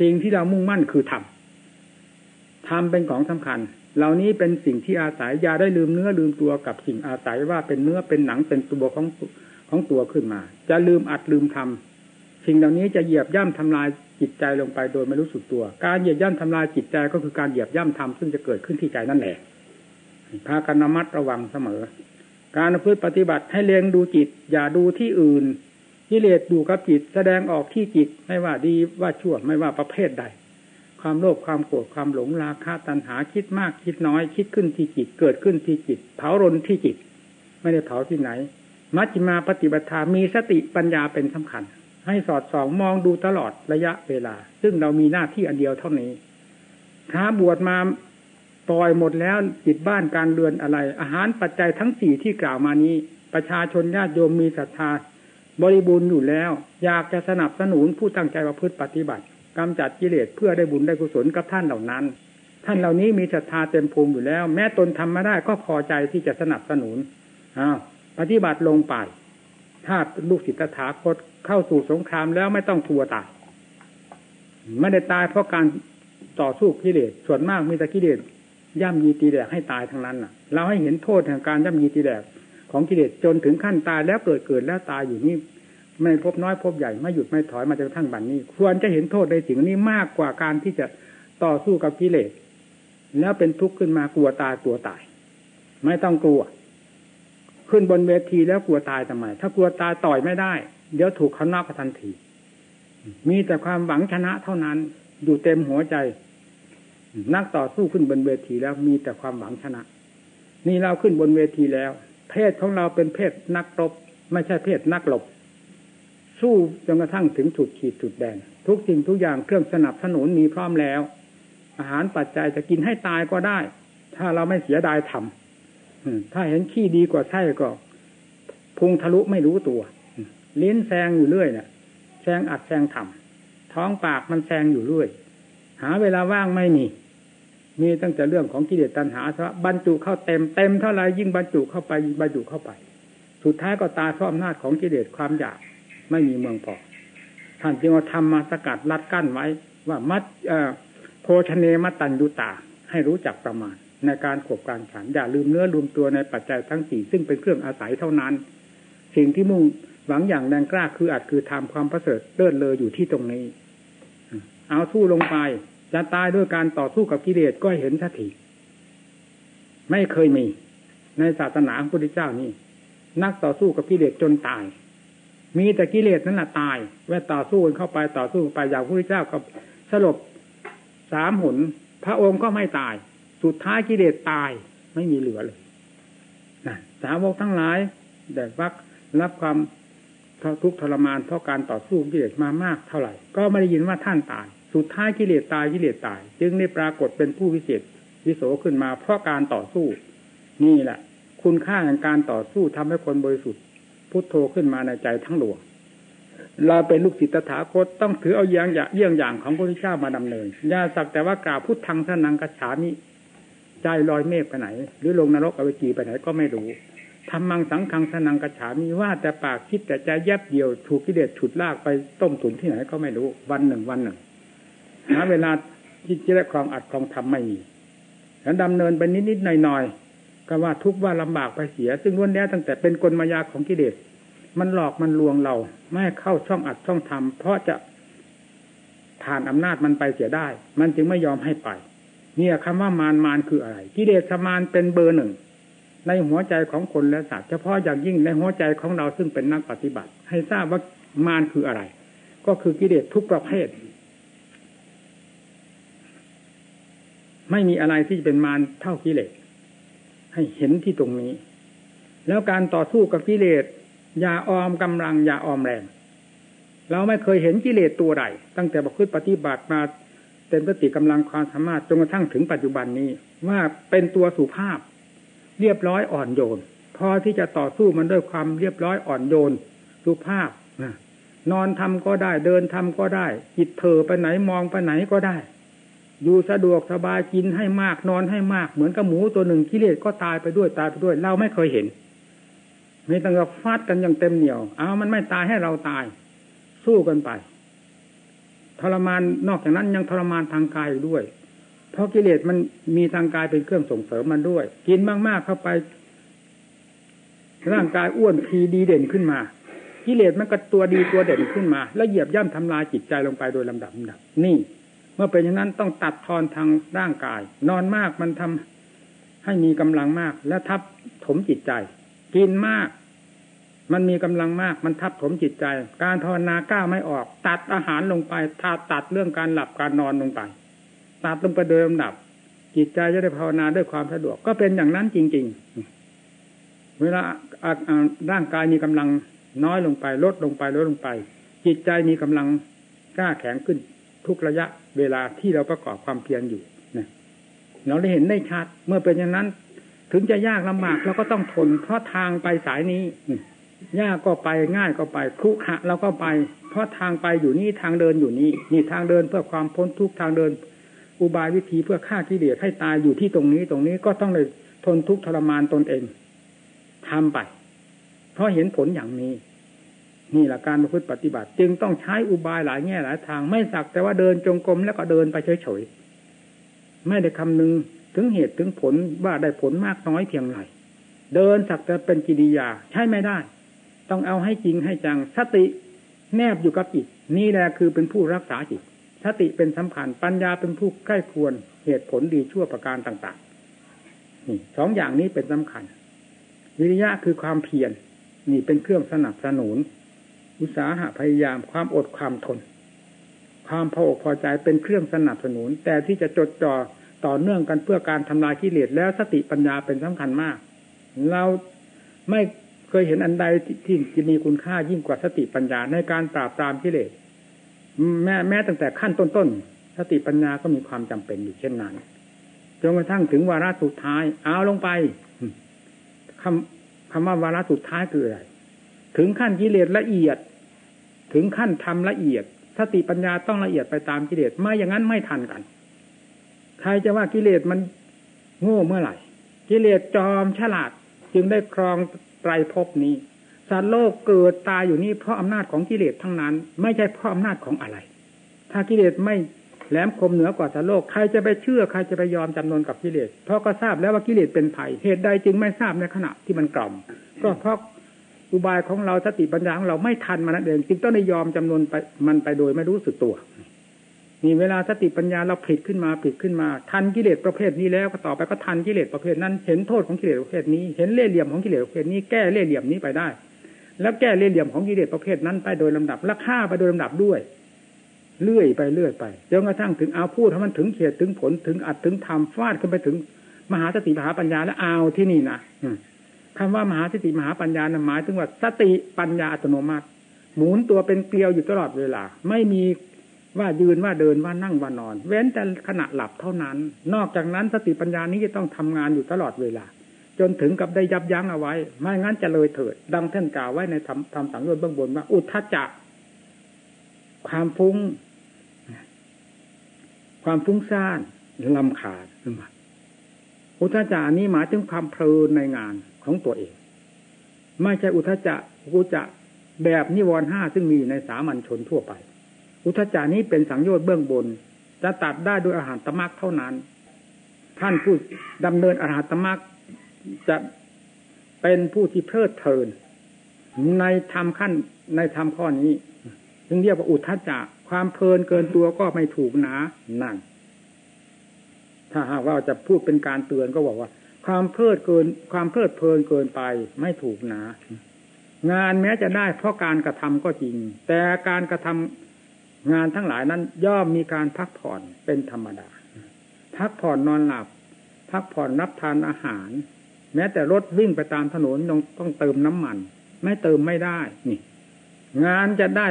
สิ่งที่เรามุ่งมั่นคือธรรมธรรมเป็นของสำคัญ เหล่านี้เป็นสิ่งที่อาศัยอย่าได้ลืมเนื้อลืมตัวกับสิ่งอาศัยว่าเป็นเนื้อเป็นหนังเป็นตัวของ ของตัวขึ้นมา จะลืมอัดลืมทำสิ่งเหล่านี้จะเหยียบย่ำทำลายจิตใจลงไปโดยไม่รู้สึกตัว การเหยียบย่ำทำลายจิตใจก็คือการเหยียบย่ำทำซึ่งจะเกิดขึ้นที่ใจนั่นแหละพากันระมัดระวังเสมอ การพฤติปฏิบัติให้เลียงดูจิต อย่าดูที่อื่นกิเลสดูกับจิตแสดงออกที่จิตไม่ว่าดีว่าชั่วไม่ว่าประเภทใด ความโลภความโกรธความหลงราคะตัณหาคิดมากคิดน้อย คิดขึ้นที่จิตเกิดขึ้นที่จิต เผารนที่จิต ไม่ได้เผาที่ไหน มัชฌิมาปฏิบัติามีสติปัญญาเป็นสำคัญ ให้สอดส่องมองดูตลอดระยะเวลา ซึ่งเรามีหน้าที่อันเดียวเท่านี้ถ้าบวชมาปล่อยหมดแล้วจิตบ้านการเรือนอะไร อาหารปัจจัยทั้งสี่ที่กล่าวมานี้ ประชาชนญาติโยมมีศรัทธา บริบูรณ์อยู่แล้ว อยากจะสนับสนุนผู้ตั้งใจประพฤติปฏิบัติกำจัดกิเลสเพื่อได้บุญได้กุศลกับท่านเหล่านั้น ท่านเหล่านี้มีศรัทธาเต็มภูมิอยู่แล้ว แม้ตนทำไม่ได้ก็พอใจที่จะสนับสนุนอ้าว ปฏิบัติลงไป ถ้าลูกศิษย์ตถาคตเข้าสู่สงครามแล้วไม่ต้องกลัวตาย ไม่ได้ตายเพราะการต่อสู้กิเลส ส่วนมากมีแต่กิเลสย่ำยีตีแดกให้ตายทั้งนั้นน่ะ เราให้เห็นโทษแห่งการย่ำยีตีแดกของกิเลสจนถึงขั้นตายแล้วเกิดเกิดแล้วตายอยู่นี่ไม่พบน้อยพบใหญ่ไม่หยุดไม่ถอยมาจนกระทั่งบัดนนี้ ควรจะเห็นโทษในสิ่งนี้มากกว่าการที่จะต่อสู้กับกิเลส แล้วเป็นทุกข์ขึ้นมากลัวตายกลัวตาย ไม่ต้องกลัว ขึ้นบนเวทีแล้วกลัวตายทำไม ถ้ากลัวตายต่อยไม่ได้ เดี๋ยวถูกเขานอกทันที มีแต่ความหวังชนะเท่านั้น อยู่เต็มหัวใจ นักต่อสู้ขึ้นบนเวทีแล้วมีแต่ความหวังชนะ นี่เราขึ้นบนเวทีแล้ว เพศของเราเป็นเพศนักรบ ไม่ใช่เพศนักหลบ สู้จนกระทั่งถึงจุดขีดจุดแดงทุกสิ่งทุกอย่างเครื่องสนับสนุนมีพร้อมแล้ว อาหารปัจจัยจะกินให้ตายก็ได้ ถ้าเราไม่เสียดายทำ ถ้าเห็นขี้ดีกว่าไส้ก็พุงทะลุไม่รู้ตัวลิ้นแซงอยู่เรื่อยเนี่ยแซงอัดแซงทำท้องปากมันแซงอยู่เรื่อย หาเวลาว่างไม่มี มีตั้งแต่เรื่องของกิเลสตัณหาสะบรรจุเข้าเต็มเต็มเท่าไรยิ่งบรรจุเข้าไปบรรจุเข้าไป สุดท้ายก็ตายเพราะอำนาจของกิเลสความอยากไม่มีเมืองพอท่านจึงเอาธรรมมาสกัดรัดกั้นไว้ ว่ามัดโพชเนมัตัญยุตา ให้รู้จักประมาณ ในการขบการฉันอย่าลืมเนื้อลืมตัวในปัจจัยทั้งสี่ซึ่งเป็นเครื่องอาศัยเท่านั้น สิ่งที่มุ่งหวังอย่างแรงกล้าคืออัดคือทำความประเสริฐเลิศเลออยู่ที่ตรงนี้ เอาสู้ลงไปจะตายด้วยการต่อสู้กับกิเลสก็เห็นทันทีไม่เคยมี ในศาสนาพระพุทธเจ้านี่นักต่อสู้กับกิเลสจนตาย มีแต่กิเลสนั่นแหละตายแวต่อสู้กันเข้าไปต่อสู้ไปอย่างพระพุทธเจ้ากับสลบสามหนพระองค์ก็ไม่ตาย สุดท้ายกิเลสตายไม่มีเหลือเลยนะสาวกทั้งหลายแต่วักรับความทุกข์ทรมานเพราะการต่อสู้กิเลสมามากเท่าไหร่ ก็ไม่ได้ยินว่าท่านตาย สุดท้ายกิเลสตายกิเลสตาย จึงได้ปรากฏเป็นผู้วิเศษวิโสขึ้นมา เพราะการต่อสู้ นี่แหละ คุณค่าแห่งการต่อสู้ทำให้คนบริสุทธิ์พุทโธขึ้นมาในใจทั้งดวงเราเป็นลูกศิษย์ตถาคตต้องถือเอาอย่างเยี่ยงอย่างของพระพุทธเจ้ามาดำเนินอย่าสักแต่ว่ากล่าวพุทธังสนังกัจฉามิ ใจลอยเมฆไปไหน หรือลงนรกอเวจีไปไหนก็ไม่รู้ทำมังสังคังสนังกัจฉามิว่าแต่ปากคิดแต่ใจแยบเดียว ถูกกิเลสฉุดลากไปต้มตุ๋นที่ไหนก็ไม่รู้ วันหนึ่งวันหนึ่งหาเวลาที่จะได้ครองอัดครองทำไม่มีแล้วดำเนินไปนิดๆหน่อยๆก็ว่าทุกว่าลำบากไปเสีย ซึ่งล้วนแล้วตั้งแต่เป็นกลมายาของกิเลสมันหลอกมันลวงเรา ไม่ให้เข้าช่องอัดช่องทำเพราะจะผ่านอำนาจมันไปเสียได้ มันจึงไม่ยอมให้ไป เนี่ยคำว่ามารมารคืออะไรกิเลสมารเป็นเบอร์หนึ่ง ในหัวใจของคนและสัตว์เฉพาะอย่างยิ่งในหัวใจของเราซึ่งเป็นนักปฏิบัติ ให้ทราบว่ามารคืออะไร ก็คือกิเลสทุกประเภท ไม่มีอะไรที่จะเป็นมารเท่ากิเลสให้เห็นที่ตรงนี้ แล้วการต่อสู้กับกิเลสอย่าออมกำลังอย่าออมแรงเราไม่เคยเห็นกิเลสตัวใดตั้งแต่บอกขึ้นปฏิบัติมา เต็มสติกำลังความสามารถจนกระทั่งถึงปัจจุบันนี้ ว่าเป็นตัวสุภาพ เรียบร้อยอ่อนโยนพอที่จะต่อสู้มันด้วยความเรียบร้อยอ่อนโยนสุภาพนอนทำก็ได้เดินทำก็ได้จิตเถอไปไหนมองไปไหนก็ได้ อยู่สะดวกสบายกินให้มากนอนให้มากเหมือนกับหมูตัวหนึ่งกิเลสก็ตายไปด้วยตายไปด้วย เราไม่เคยเห็นมีตั้งแต่ฟาดกันอย่างเต็มเหนียว เอามันไม่ตายให้เราตาย สู้กันไป ทรมานนอกจากนั้นยังทรมานทางกายด้วย เพราะกิเลสมันมีทางกายเป็นเครื่องส่งเสริมมันด้วย กินมากๆเข้าไป ร่างกายอ้วนพีดีเด่นขึ้นมา กิเลสมันก็ตัวดีตัวเด่นขึ้นมา แล้วเหยียบย่ำทำลายจิตใจลงไปโดยลำดับลำดับ นี่ เมื่อเป็นอย่างนั้นต้องตัดทอนทางร่างกาย นอนมากมันทำให้มีกำลังมาก และทับถมจิตใจ กินมาก มันมีกำลังมากมันทับถมจิตใจ การภาวนาก้าวไม่ออก ตัดอาหารลงไปถ้าตัดเรื่องการหลับการนอนลงไปตัดลงไปโดยลำดับ จิตใจจะได้ภาวนาด้วยความสะดวก ก็เป็นอย่างนั้นจริง ๆ เวลาร่างกายมีกำลังน้อยลงไป ลดลงไปลดลงไป จิตใจมีกำลังกล้าแข็งขึ้น ทุกระยะเวลาที่เราประกอบความเพียรอยู่นะเราได้เห็นได้ชัดเมื่อเป็นอย่างนั้น ถึงจะยากลำบากเราก็ต้องทนเพราะทางไปสายนี้ ยากก็ไปง่ายก็ไปครุขะเราก็ไป เพราะทางไปอยู่นี่ทางเดินอยู่นี่นี่ทางเดินเพื่อความพ้นทุกทางเดิน อุบายวิธีเพื่อฆ่ากิเลสให้ตายอยู่ที่ตรงนี้ตรงนี้ก็ต้องเลยทนทุกข์ทรมานตนเองทำไป เพราะเห็นผลอย่างนี้ นี่แหละการประพฤติปฏิบัติ จึงต้องใช้อุบายหลายแง่หลายทางไม่สักแต่ว่าเดินจงกรมแล้วก็เดินไปเฉยๆไม่ได้คำนึงถึงเหตุถึงผลว่าได้ผลมากน้อยเพียงไรเดินสักแต่เป็นกิริยาใช่ไม่ได้ ต้องเอาให้จริงให้จัง สติแนบอยู่กับจิต นี่แหละคือเป็นผู้รักษาจิต สติเป็นสำคัญ ปัญญาเป็นผู้ใกล้ควรเหตุผลดีชั่วประการต่างๆนี่สองอย่างนี้เป็นสำคัญ วิริยะคือความเพียรนี่เป็นเครื่องสนับสนุน อุตสาหะพยายามความอดความทน ความพออกพอใจเป็นเครื่องสนับสนุน แต่ที่จะจดจ่อต่อเนื่องกันเพื่อการทำลายกิเลสแล้วสติปัญญาเป็นสำคัญมาก เราไม่ เคยเห็นอันใดที่จะมีคุณค่ายิ่งกว่าสติปัญญาในการปราบปรามกิเลสแม้แม้ตั้งแต่ขั้นต้นๆสติปัญญาก็มีความจำเป็นอยู่เช่นนั้นจนกระทั่งถึงวาระสุดท้าย เอาลงไปคำคำว่าวาระสุดท้ายคืออะไรถึงขั้นกิเลสละเอียด ถึงขั้นทำละเอียดสติปัญญาต้องละเอียดไปตามกิเลสไม่อย่างนั้นไม่ทันกัน ใครจะว่ากิเลสมันโง่เมื่อไหร่ กิเลสจอมฉลาดจึงได้ครอง ไตรภพนี้สัตว์โลกเกิดตายอยู่นี่เพราะอำนาจของกิเลสทั้งนั้น ไม่ใช่เพราะอำนาจของอะไร ถ้ากิเลสไม่แหลมคมเหนือกว่าสัตว์โลกใครจะไปเชื่อใครจะไปยอมจำนนกับกิเลสเพราะก็ทราบแล้วว่ากิเลสเป็นภัยเหตุใดจึงไม่ทราบในขณะที่มันกล่อมก็เพราะอุบายของเราสติปัญญาของเราไม่ทันมันนั่นเองจึงต้องได้ยอมจำนนไปมันไปโดยไม่รู้สึกตัว นี่เวลาสติปัญญาเราผิดขึ้นมาผิดขึ้นมา ทันกิเลสประเภทนี้แล้วก็ต่อไปก็ทันกิเลสประเภทนั้น เห็นโทษของกิเลสประเภทนี้เห็นเล่ห์เหลี่ยมของกิเลสประเภทนี้แก้เล่ห์เหลี่ยมนี้ไปได้ แล้วแก้เล่ห์เหลี่ยมของกิเลสประเภทนั้นไปโดยลำดับและฆ่าไปโดยลำดับด้วยเลื่อยไปเลื่อยไปจนกระทั่งถึงเอาพูดให้มันถึงเขตถึงผลถึงอัดถึงทำฟาดขึ้นไปถึงมหาสติมหาปัญญาแล้วเอาที่นี่นะคำว่ามหาสติมหาปัญญาหมายถึงว่าสติปัญญาอัตโนมัติ หมุนตัวเป็นเกลียวอยู่ตลอดเวลา ไม่มี ว่ายืนว่าเดินว่านั่งว่านอน เว้นแต่ขณะหลับเท่านั้น นอกจากนั้นสติปัญญานี้จะต้องทำงานอยู่ตลอดเวลา จนถึงกับได้ยับยั้งเอาไว้ ไม่งั้นจะเลยเถิด ดังท่านกล่าวไว้ในธรรมธรรมสังโยชน์เบื้องบนว่าอุทธจักความฟุ้ง ความฟุ้งซ่านลำขาดขึ้นมาอุทจานี้หมายถึงความเพลินในงานของตัวเอง ไม่ใช่อุทจะกุจะแบบนิวรณ์ห้าซึ่งมีในสามัญชนทั่วไป อุทจานี้เป็นสังโยชน์เบื้องบน จะตัดได้ด้วยอาหารตมักเท่านั้น ท่านผู้ดำเนินอาหารตมักจะเป็นผู้ที่เพลิดเพลิน ในธรรมขั้นในธรรมข้อนี้จึงเรียกว่าอุทจจะความเพลินเกินตัวก็ไม่ถูกหนะนั่นถ้าหากว่าจะพูดเป็นการเตือนก็บอกว่า ความเพลิดเกิน ความเพลิดเพลินเกินไปไม่ถูกหนะงานแม้จะได้เพราะการกระทำก็จริง แต่การกระทำ งานทั้งหลายนั้นย่อมมีการพักผ่อนเป็นธรรมดา พักผ่อนนอนหลับ พักผ่อนรับทานอาหาร แม้แต่รถวิ่งไปตามถนนต้องต้องเติมน้ำมัน ไม่เติมไม่ได้นี่ งานจะได้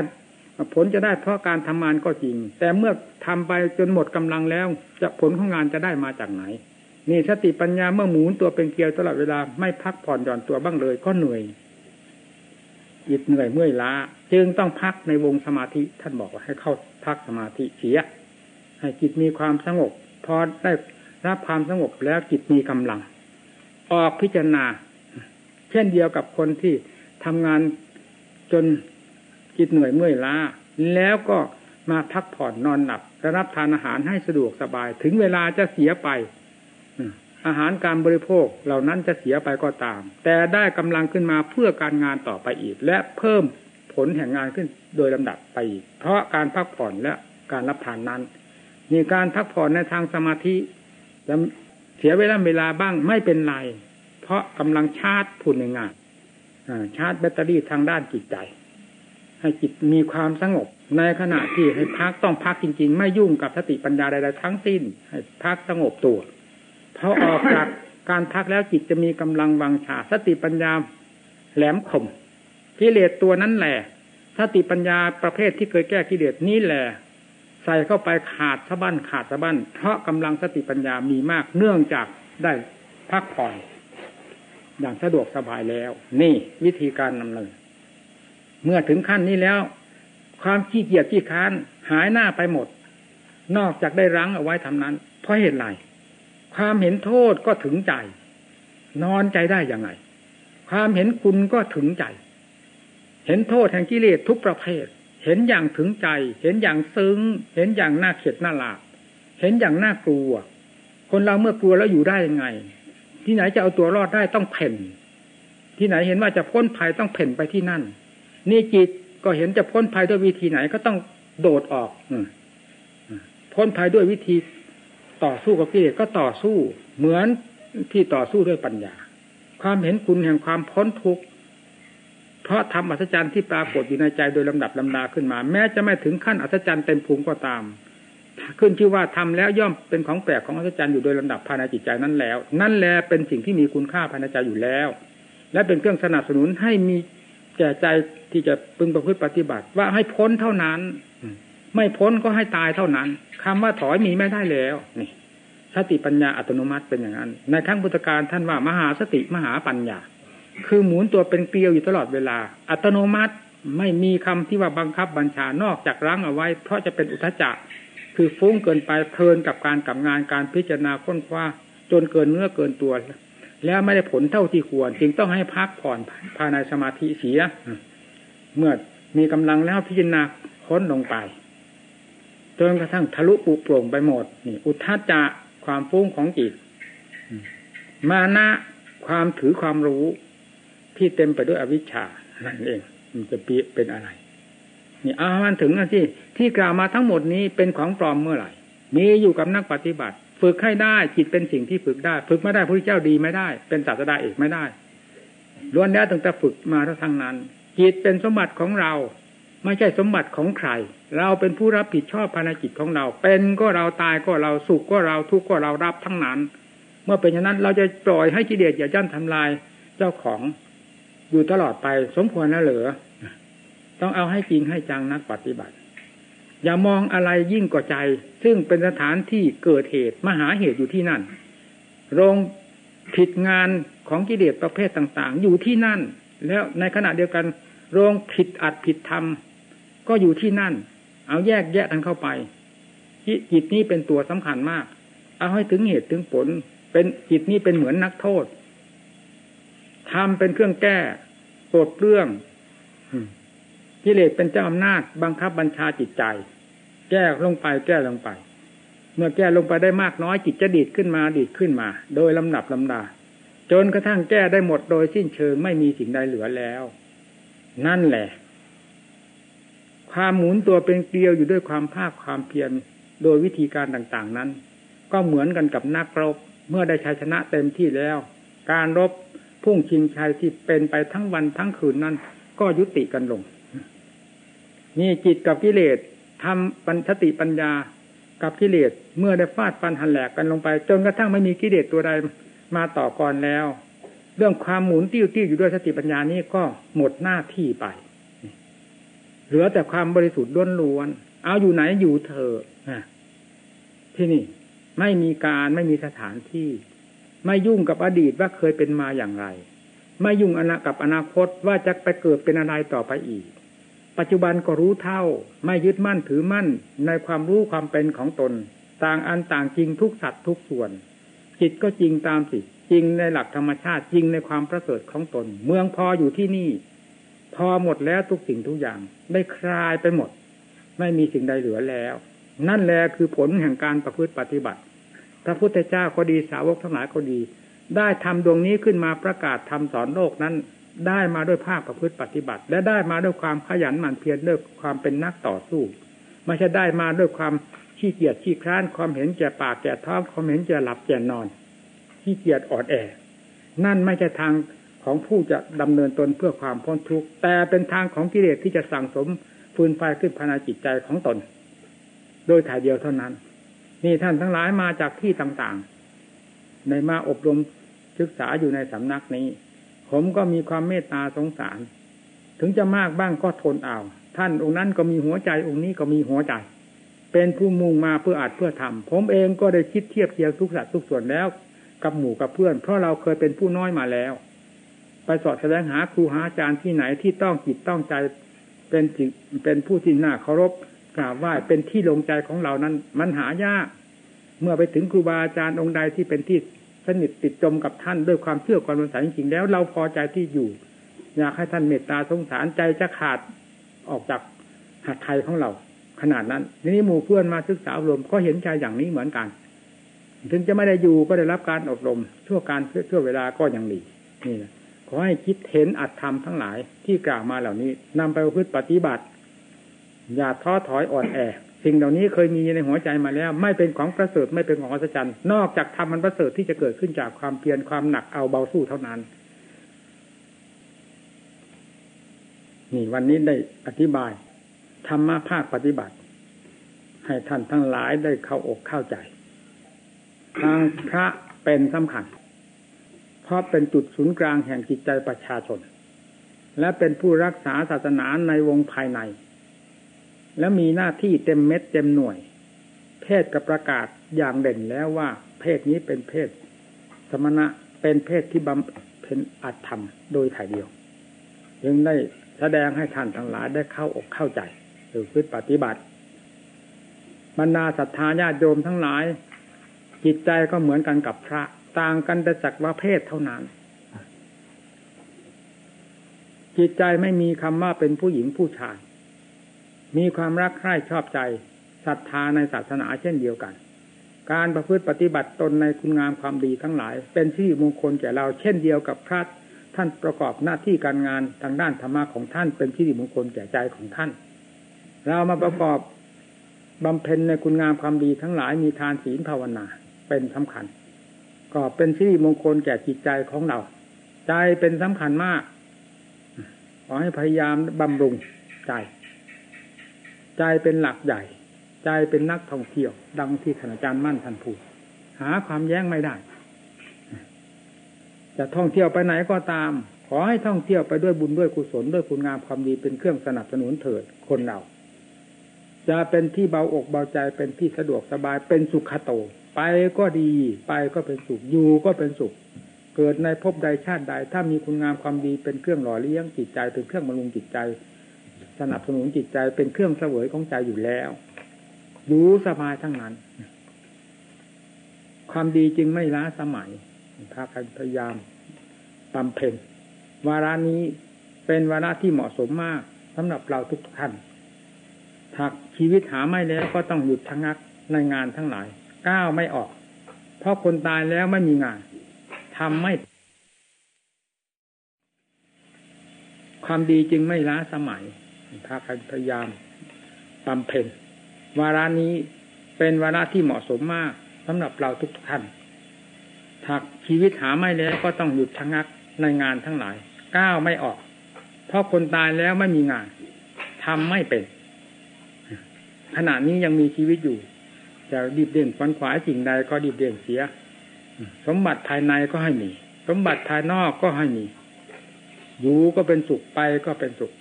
ผลจะได้เพราะการทำงานก็จริง แต่เมื่อทำไปจนหมดกำลังแล้ว จะผลของงานจะได้มาจากไหน นี่สติปัญญาเมื่อหมุนตัวเป็นเกลียวตลอดเวลาไม่พักผ่อนหย่อนตัวบ้างเลยก็เหนื่อย จิตเหนื่อยเมื่อยล้า จึงต้องพักในวงสมาธิท่านบอกว่าให้เข้าพักสมาธิเสีย ให้จิตมีความสงบพอได้รับความสงบแล้วจิตมีกำลัง ออกพิจารณา เช่นเดียวกับคนที่ทำงานจนจิตเหนื่อยเมื่อยล้า แล้วก็มาพักผ่อนนอนหลับและรับทานอาหารให้สะดวกสบาย ถึงเวลาจะเสียไป อาหารการบริโภคเหล่านั้นจะเสียไปก็ตาม แต่ได้กำลังขึ้นมาเพื่อการงานต่อไปอีก และเพิ่มผลแห่งงานขึ้นโดยลำดับไปอีก เพราะการพักผ่อนและการรับทานนั้น มีการพักผ่อนในทางสมาธิจะเสียเวลาเวลาบ้างไม่เป็นไร เพราะกำลังชาร์จผุนในงานชาร์จแบตเตอรี่ทางด้านจิตใจ ให้จิตมีความสงบ ในขณะที่ให้พักต้องพักจริง ๆ ไม่ยุ่งกับสติปัญญาใดๆทั้งสิ้น ให้พักสงบตัว พอออกจากการพักแล้วจิตจะมีกำลังวังชา สติปัญญาแหลมคมกิเลสตัวนั้นแหละสติปัญญาประเภทที่เคยแก้กิเลสนี้แหละใส่เข้าไปขาดสะบั้นขาดสะบั้นเพราะกำลังสติปัญญามีมากเนื่องจากได้พักผ่อน อย่างสะดวกสบายแล้ว นี่วิธีการนำเนินเมื่อถึงขั้นนี้แล้ว ความขี้เกียจขี้ค้านหายหน้าไปหมด นอกจากได้รั้งเอาไว้ทำนั้น เพราะเหตุไร ความเห็นโทษก็ถึงใจ นอนใจได้ยังไง ความเห็นคุณก็ถึงใจ เห็นโทษแห่งกิเลสทุกประเภท เห็นอย่างถึงใจ เห็นอย่างซึ้ง เห็นอย่างน่าเข็ดน่าลาเห็นอย่างน่ากลัว คนเราเมื่อกลัวแล้วอยู่ได้ยังไง ที่ไหนจะเอาตัวรอดได้ต้องเพ่น ที่ไหนเห็นว่าจะพ้นภัยต้องเพ่นไปที่นั่น นี่จิตก็เห็นจะพ้นภัยด้วยวิธีไหนก็ต้องโดดออกพ้นภัยด้วยวิธี ต่อสู้กับกิเลสก็ต่อสู้ เหมือนที่ต่อสู้ด้วยปัญญา ความเห็นคุณแห่งความพ้นทุกข์เพราะทำอัศจรรย์ที่ปรากฏอยู่ในใจโดยลำดับลำดาขึ้นมา แม้จะไม่ถึงขั้นอัศจรรย์เต็มภูมิก็ตาม ขึ้นชื่อว่าทำแล้วย่อมเป็นของแปลกของอัศจรรย์อยู่โดยลำดับภายในจิตใจนั้นแล้ว นั่นแหละเป็นสิ่งที่มีคุณค่าภายในใจอยู่แล้ว และเป็นเครื่องสนับสนุนให้มีแก่ใจที่จะพึงประพฤติปฏิบัติว่าให้พ้นเท่านั้น ไม่พ้นก็ให้ตายเท่านั้นคำว่าถอยมีไม่ได้แล้วนี่สติปัญญาอัตโนมัติเป็นอย่างนั้น ในครั้งพุทธการท่านว่ามหาสติมหาปัญญา คือหมุนตัวเป็นเกลียวอยู่ตลอดเวลา อัตโนมัติไม่มีคำที่ว่าบังคับบัญชานอกจากรั้งเอาไว้ เพราะจะเป็นอุทจักคือฟุ้งเกินไปเพลินกับการกับงานการพิจารณาค้นคว้าจนเกินเนื้อเกินตัว แล้วไม่ได้ผลเท่าที่ควร จึงต้องให้พักผ่อนภายในสมาธิเสีย เมื่อมีกำลังแล้วพิจารณาค้นลงไป จนกระทั่งทะลุปุโปร่งไปหมดนี่ อุทธจะความฟุ้งของจิต มานะความถือความรู้ที่เต็มไปด้วยอวิชชานั่นเอง มันจะปีเป็นอะไร นี่อามันถึงนะที่ที่กล่าวมาทั้งหมดนี้เป็นของปลอมเมื่อไหร่ มีอยู่กับนักปฏิบัติ ฝึกให้ได้จิตเป็นสิ่งที่ฝึกได้ ฝึกไม่ได้พระเจ้าดีไม่ได้ เป็นศาสดาเอกไม่ได้ล้วนแล้วตั้งแต่ฝึกมาทั้งนั้นจิตเป็นสมบัติของเรา ไม่ใช่สมบัติของใคร เราเป็นผู้รับผิดชอบภารกิจของเรา เป็นก็เราตายก็เราสุขก็เราทุกข์ก็เรารับทั้งนั้น เมื่อเป็นอย่างนั้นเราจะปล่อยให้กิเลสอย่าย่ำทำลายเจ้าของอยู่ตลอดไปสมควรแล้วเหรอต้องเอาให้จริงให้จังนักปฏิบัติ อย่ามองอะไรยิ่งกว่าใจ ซึ่งเป็นสถานที่เกิดเหตุมหาเหตุอยู่ที่นั่น โรงผิดงานของกิเลสประเภทต่าง ๆ อยู่ที่นั่น แล้วในขณะเดียวกัน โรงผิดอัดผิดทำ ก็อยู่ที่นั่น เอาแยกแยกกันเข้าไปจิตนี้เป็นตัวสำคัญมาก เอาให้ถึงเหตุถึงผล เป็นจิตนี้เป็นเหมือนนักโทษทำเป็นเครื่องแก้โกรธเรื่องกิเลสเป็นเจ้าอำนาจบังคับบัญชาจิตใจ แก้ลงไปแก้ลงไป เมื่อแก้ลงไปได้มากน้อยจิตจะดีดขึ้นมาดีดขึ้นมา โดยลำดับลำดา จนกระทั่งแก้ได้หมดโดยสิ้นเชิงไม่มีสิ่งใดเหลือแล้ว นั่นแหละ ความหมุนตัวเป็นเกลียวอยู่ด้วยความภาคความเพียรโดยวิธีการต่างๆนั้น ก็เหมือนกันกับนักรบเมื่อได้ชัยชนะเต็มที่แล้ว การรบพุ่งชิงชัยที่เป็นไปทั้งวันทั้งคืนนั้น ก็ยุติกันลงนี่จิตกับกิเลสทำปัญชติปัญญากับกิเลสเมื่อได้ฟาดฟันหันแหลกกันลงไป จนกระทั่งไม่มีกิเลสตัวใดมาต่อก่อนแล้ว เรื่องความหมุนติ้วติ้วอยู่ด้วยสติปัญญานี้ก็หมดหน้าที่ไป เหลือแต่ความบริสุทธิ์ล้วนล้วนเอาอยู่ไหนอยู่เถอะที่นี่ ไม่มีการไม่มีสถานที่ ไม่ยุ่งกับอดีตว่าเคยเป็นมาอย่างไร ไม่ยุ่งอนากับอนาคตว่าจะไปเกิดเป็นอะไรต่อไปอีก ปัจจุบันก็รู้เท่า ไม่ยึดมั่นถือมั่นในความรู้ความเป็นของตน ต่างอันต่างจริงทุกสัตว์ทุกส่วน จิตก็จริงตามสิจริงในหลักธรรมชาติจริงในความประเสริฐของตน เมืองพออยู่ที่นี่ พอหมดแล้วทุกสิ่งทุกอย่าง ได้คลายไปหมด ไม่มีสิ่งใดเหลือแล้ว นั่นแหละคือผลแห่งการประพฤติปฏิบัติ พระพุทธเจ้าก็ดีสาวกทั้งหลายก็ดี ได้ทำดวงนี้ขึ้นมาประกาศทำสอนโลกนั้น ได้มาด้วยภาคประพฤติปฏิบัติ และได้มาด้วยความขยันหมั่นเพียรด้วยความเป็นนักต่อสู้ไม่ใช่ได้มาด้วยความขี้เกียจขี้คร้านความเห็นแก่ปากแก่ท้องความเห็นแก่หลับแก่นอนขี้เกียจออดแอ นั่นไม่ใช่ทาง ของผู้จะดำเนินตนเพื่อความพ้นทุกข์แต่เป็นทางของกิเลสที่จะสั่งสมฟืนไฟขึ้นภายในจิตใจของตน โดยถ่ายเดียวเท่านั้น นี่ท่านทั้งหลายมาจากที่ต่างๆ ในมาอบรมศึกษาอยู่ในสำนักนี้ ผมก็มีความเมตตาสงสาร ถึงจะมากบ้างก็ทนเอาท่านองค์นั้นก็มีหัวใจองค์นี้ก็มีหัวใจ เป็นผู้มุ่งมาเพื่ออาจเพื่อทำผมเองก็ได้คิดเทียบเทียงทุกสัตว์ทุกส่วนแล้ว กับหมู่กับเพื่อน เพราะเราเคยเป็นผู้น้อยมาแล้ว ไปสอดแสดงหาครูหาอาจารย์ที่ไหนที่ต้องจิตต้องใจเป็นจิตเป็นผู้ที่น่าเคารพกราบไหว้เป็นที่ลงใจของเรานั้น มันหายาก เมื่อไปถึงครูบาอาจารย์องค์ใดที่เป็นที่สนิทติดจมกับท่านด้วยความเชื่อความสงสารจริงๆแล้ว เราพอใจที่อยู่ อยากให้ท่านเมตตาสงสารใจจะขาดออกจากหัตถไทยของเรา ขนาดนั้นนี้หมู่เพื่อนมาศึกษาอบรมก็เห็นใจอย่างนี้เหมือนกัน ถึงจะไม่ได้อยู่ก็ได้รับการอบรมชั่วการชั่วเวลาก็ยังดีนี่นะ ขอให้คิดเห็นอัตธรรมทั้งหลายที่กล่าวมาเหล่านี้นำไปประพฤติปฏิบัติ อย่าท้อถอยอ่อนแอ สิ่งเหล่านี้เคยมีในหัวใจมาแล้ว ไม่เป็นของประเสริฐไม่เป็นของอัศจรรย์นอกจากทำมันประเสริฐที่จะเกิดขึ้นจากความเพียรความหนักเอาเบาสู้เท่านั้น นี่วันนี้ได้อธิบายธรรมะภาคปฏิบัติ ให้ท่านทั้งหลายได้เข้าอกเข้าใจทางพระเป็นสำคัญ ราะเป็นจุดศูนย์กลางแห่งจิตใจประชาชน และเป็นผู้รักษาศาสนาในวงภายใน แล้วมีหน้าที่เต็มเม็ดเต็มหน่วย เพศกับประกาศอย่างเด่นแล้วว่า เพศนี้เป็นเพศ สมณะเป็นเพศที่บำเพ็ญอัตธรรมโดยถ่ายเดียวยังได้แสดงให้ท่านทั้งหลายได้เข้าอกเข้าใจหรือพฤติปฏิบัติ บรรดาศรัทธาญาติโยมทั้งหลาย จิตใจก็เหมือนกันกับพระ ต่างกันแต่จักว่าเพศเท่านั้น จิตใจไม่มีคำว่าเป็นผู้หญิงผู้ชาย มีความรักใคร่ชอบใจศรัทธาในศาสนาเช่นเดียวกัน การประพฤติปฏิบัติตนในคุณงามความดีทั้งหลาย เป็นที่มงคลแก่เราเช่นเดียวกับพระท่านประกอบหน้าที่การงานทางด้านธรรมะของท่านเป็นที่มงคลแก่ใจของท่าน เรามาประกอบบำเพ็ญในคุณงามความดีทั้งหลายมีทานศีลภาวนาเป็นสำคัญ ก็เป็นที่ดีมงคลแก่จิตใจของเรา ใจเป็นสำคัญมาก ขอให้พยายามบำรุงใจ ใจเป็นหลักใหญ่ ใจเป็นนักท่องเที่ยว ดังที่ท่านอาจารย์มั่นท่านพูดหาความแย้งไม่ได้ จะท่องเที่ยวไปไหนก็ตาม ขอให้ท่องเที่ยวไปด้วยบุญด้วยกุศลด้วยคุณงามความดีเป็นเครื่องสนับสนุนเถิดคนเรา จะเป็นที่เบาอกเบาใจเป็นที่สะดวกสบายเป็นสุขโต ไปก็ดี ไปก็เป็นสุขอยู่ก็เป็นสุข เกิดในภพใดชาติใด ถ้ามีคุณงามความดีเป็นเครื่องหล่อเลี้ยงจิตใจเป็นเครื่องบำรุงจิตใจ สนับสนุนจิตใจเป็นเครื่องเสวยของใจอยู่แล้วอยู่สบายทั้งนั้น ความดีจึงไม่ล้าสมัยพากันพยายามบำเพ็ญวาระนี้เป็นวาระที่เหมาะสมมากสำหรับเราทุกท่านถ้าชีวิตหาไม่แล้วก็ต้องหยุดทั้งักในงานทั้งหลาย ก้าวไม่ออก เพราะคนตายแล้วไม่มีงานทำไม่ ความดีจึงไม่ล้าสมัยพากันพยายามบำเพ็ญวาระนี้เป็นวาระที่เหมาะสมมากสำหรับเราทุกท่านถ้าชีวิตหาไม่แล้วก็ต้องหยุดชะงักในงานทั้งหลาย ก้าวไม่ออก เพราะคนตายแล้วไม่มีงานทำไม่เป็นขณะนี้ยังมีชีวิตอยู่ จะดีบเด่นฟันขวาสิ่งใดก็ดีบเด่นเสีย สมบัติภายในก็ให้มี สมบัติภายนอกก็ให้มี อยู่ก็เป็นสุขไปก็เป็นสุข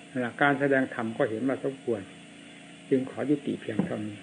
การแสดงธรรมก็เห็นมาสมควร จึงขอยุติเพียงเท่านี้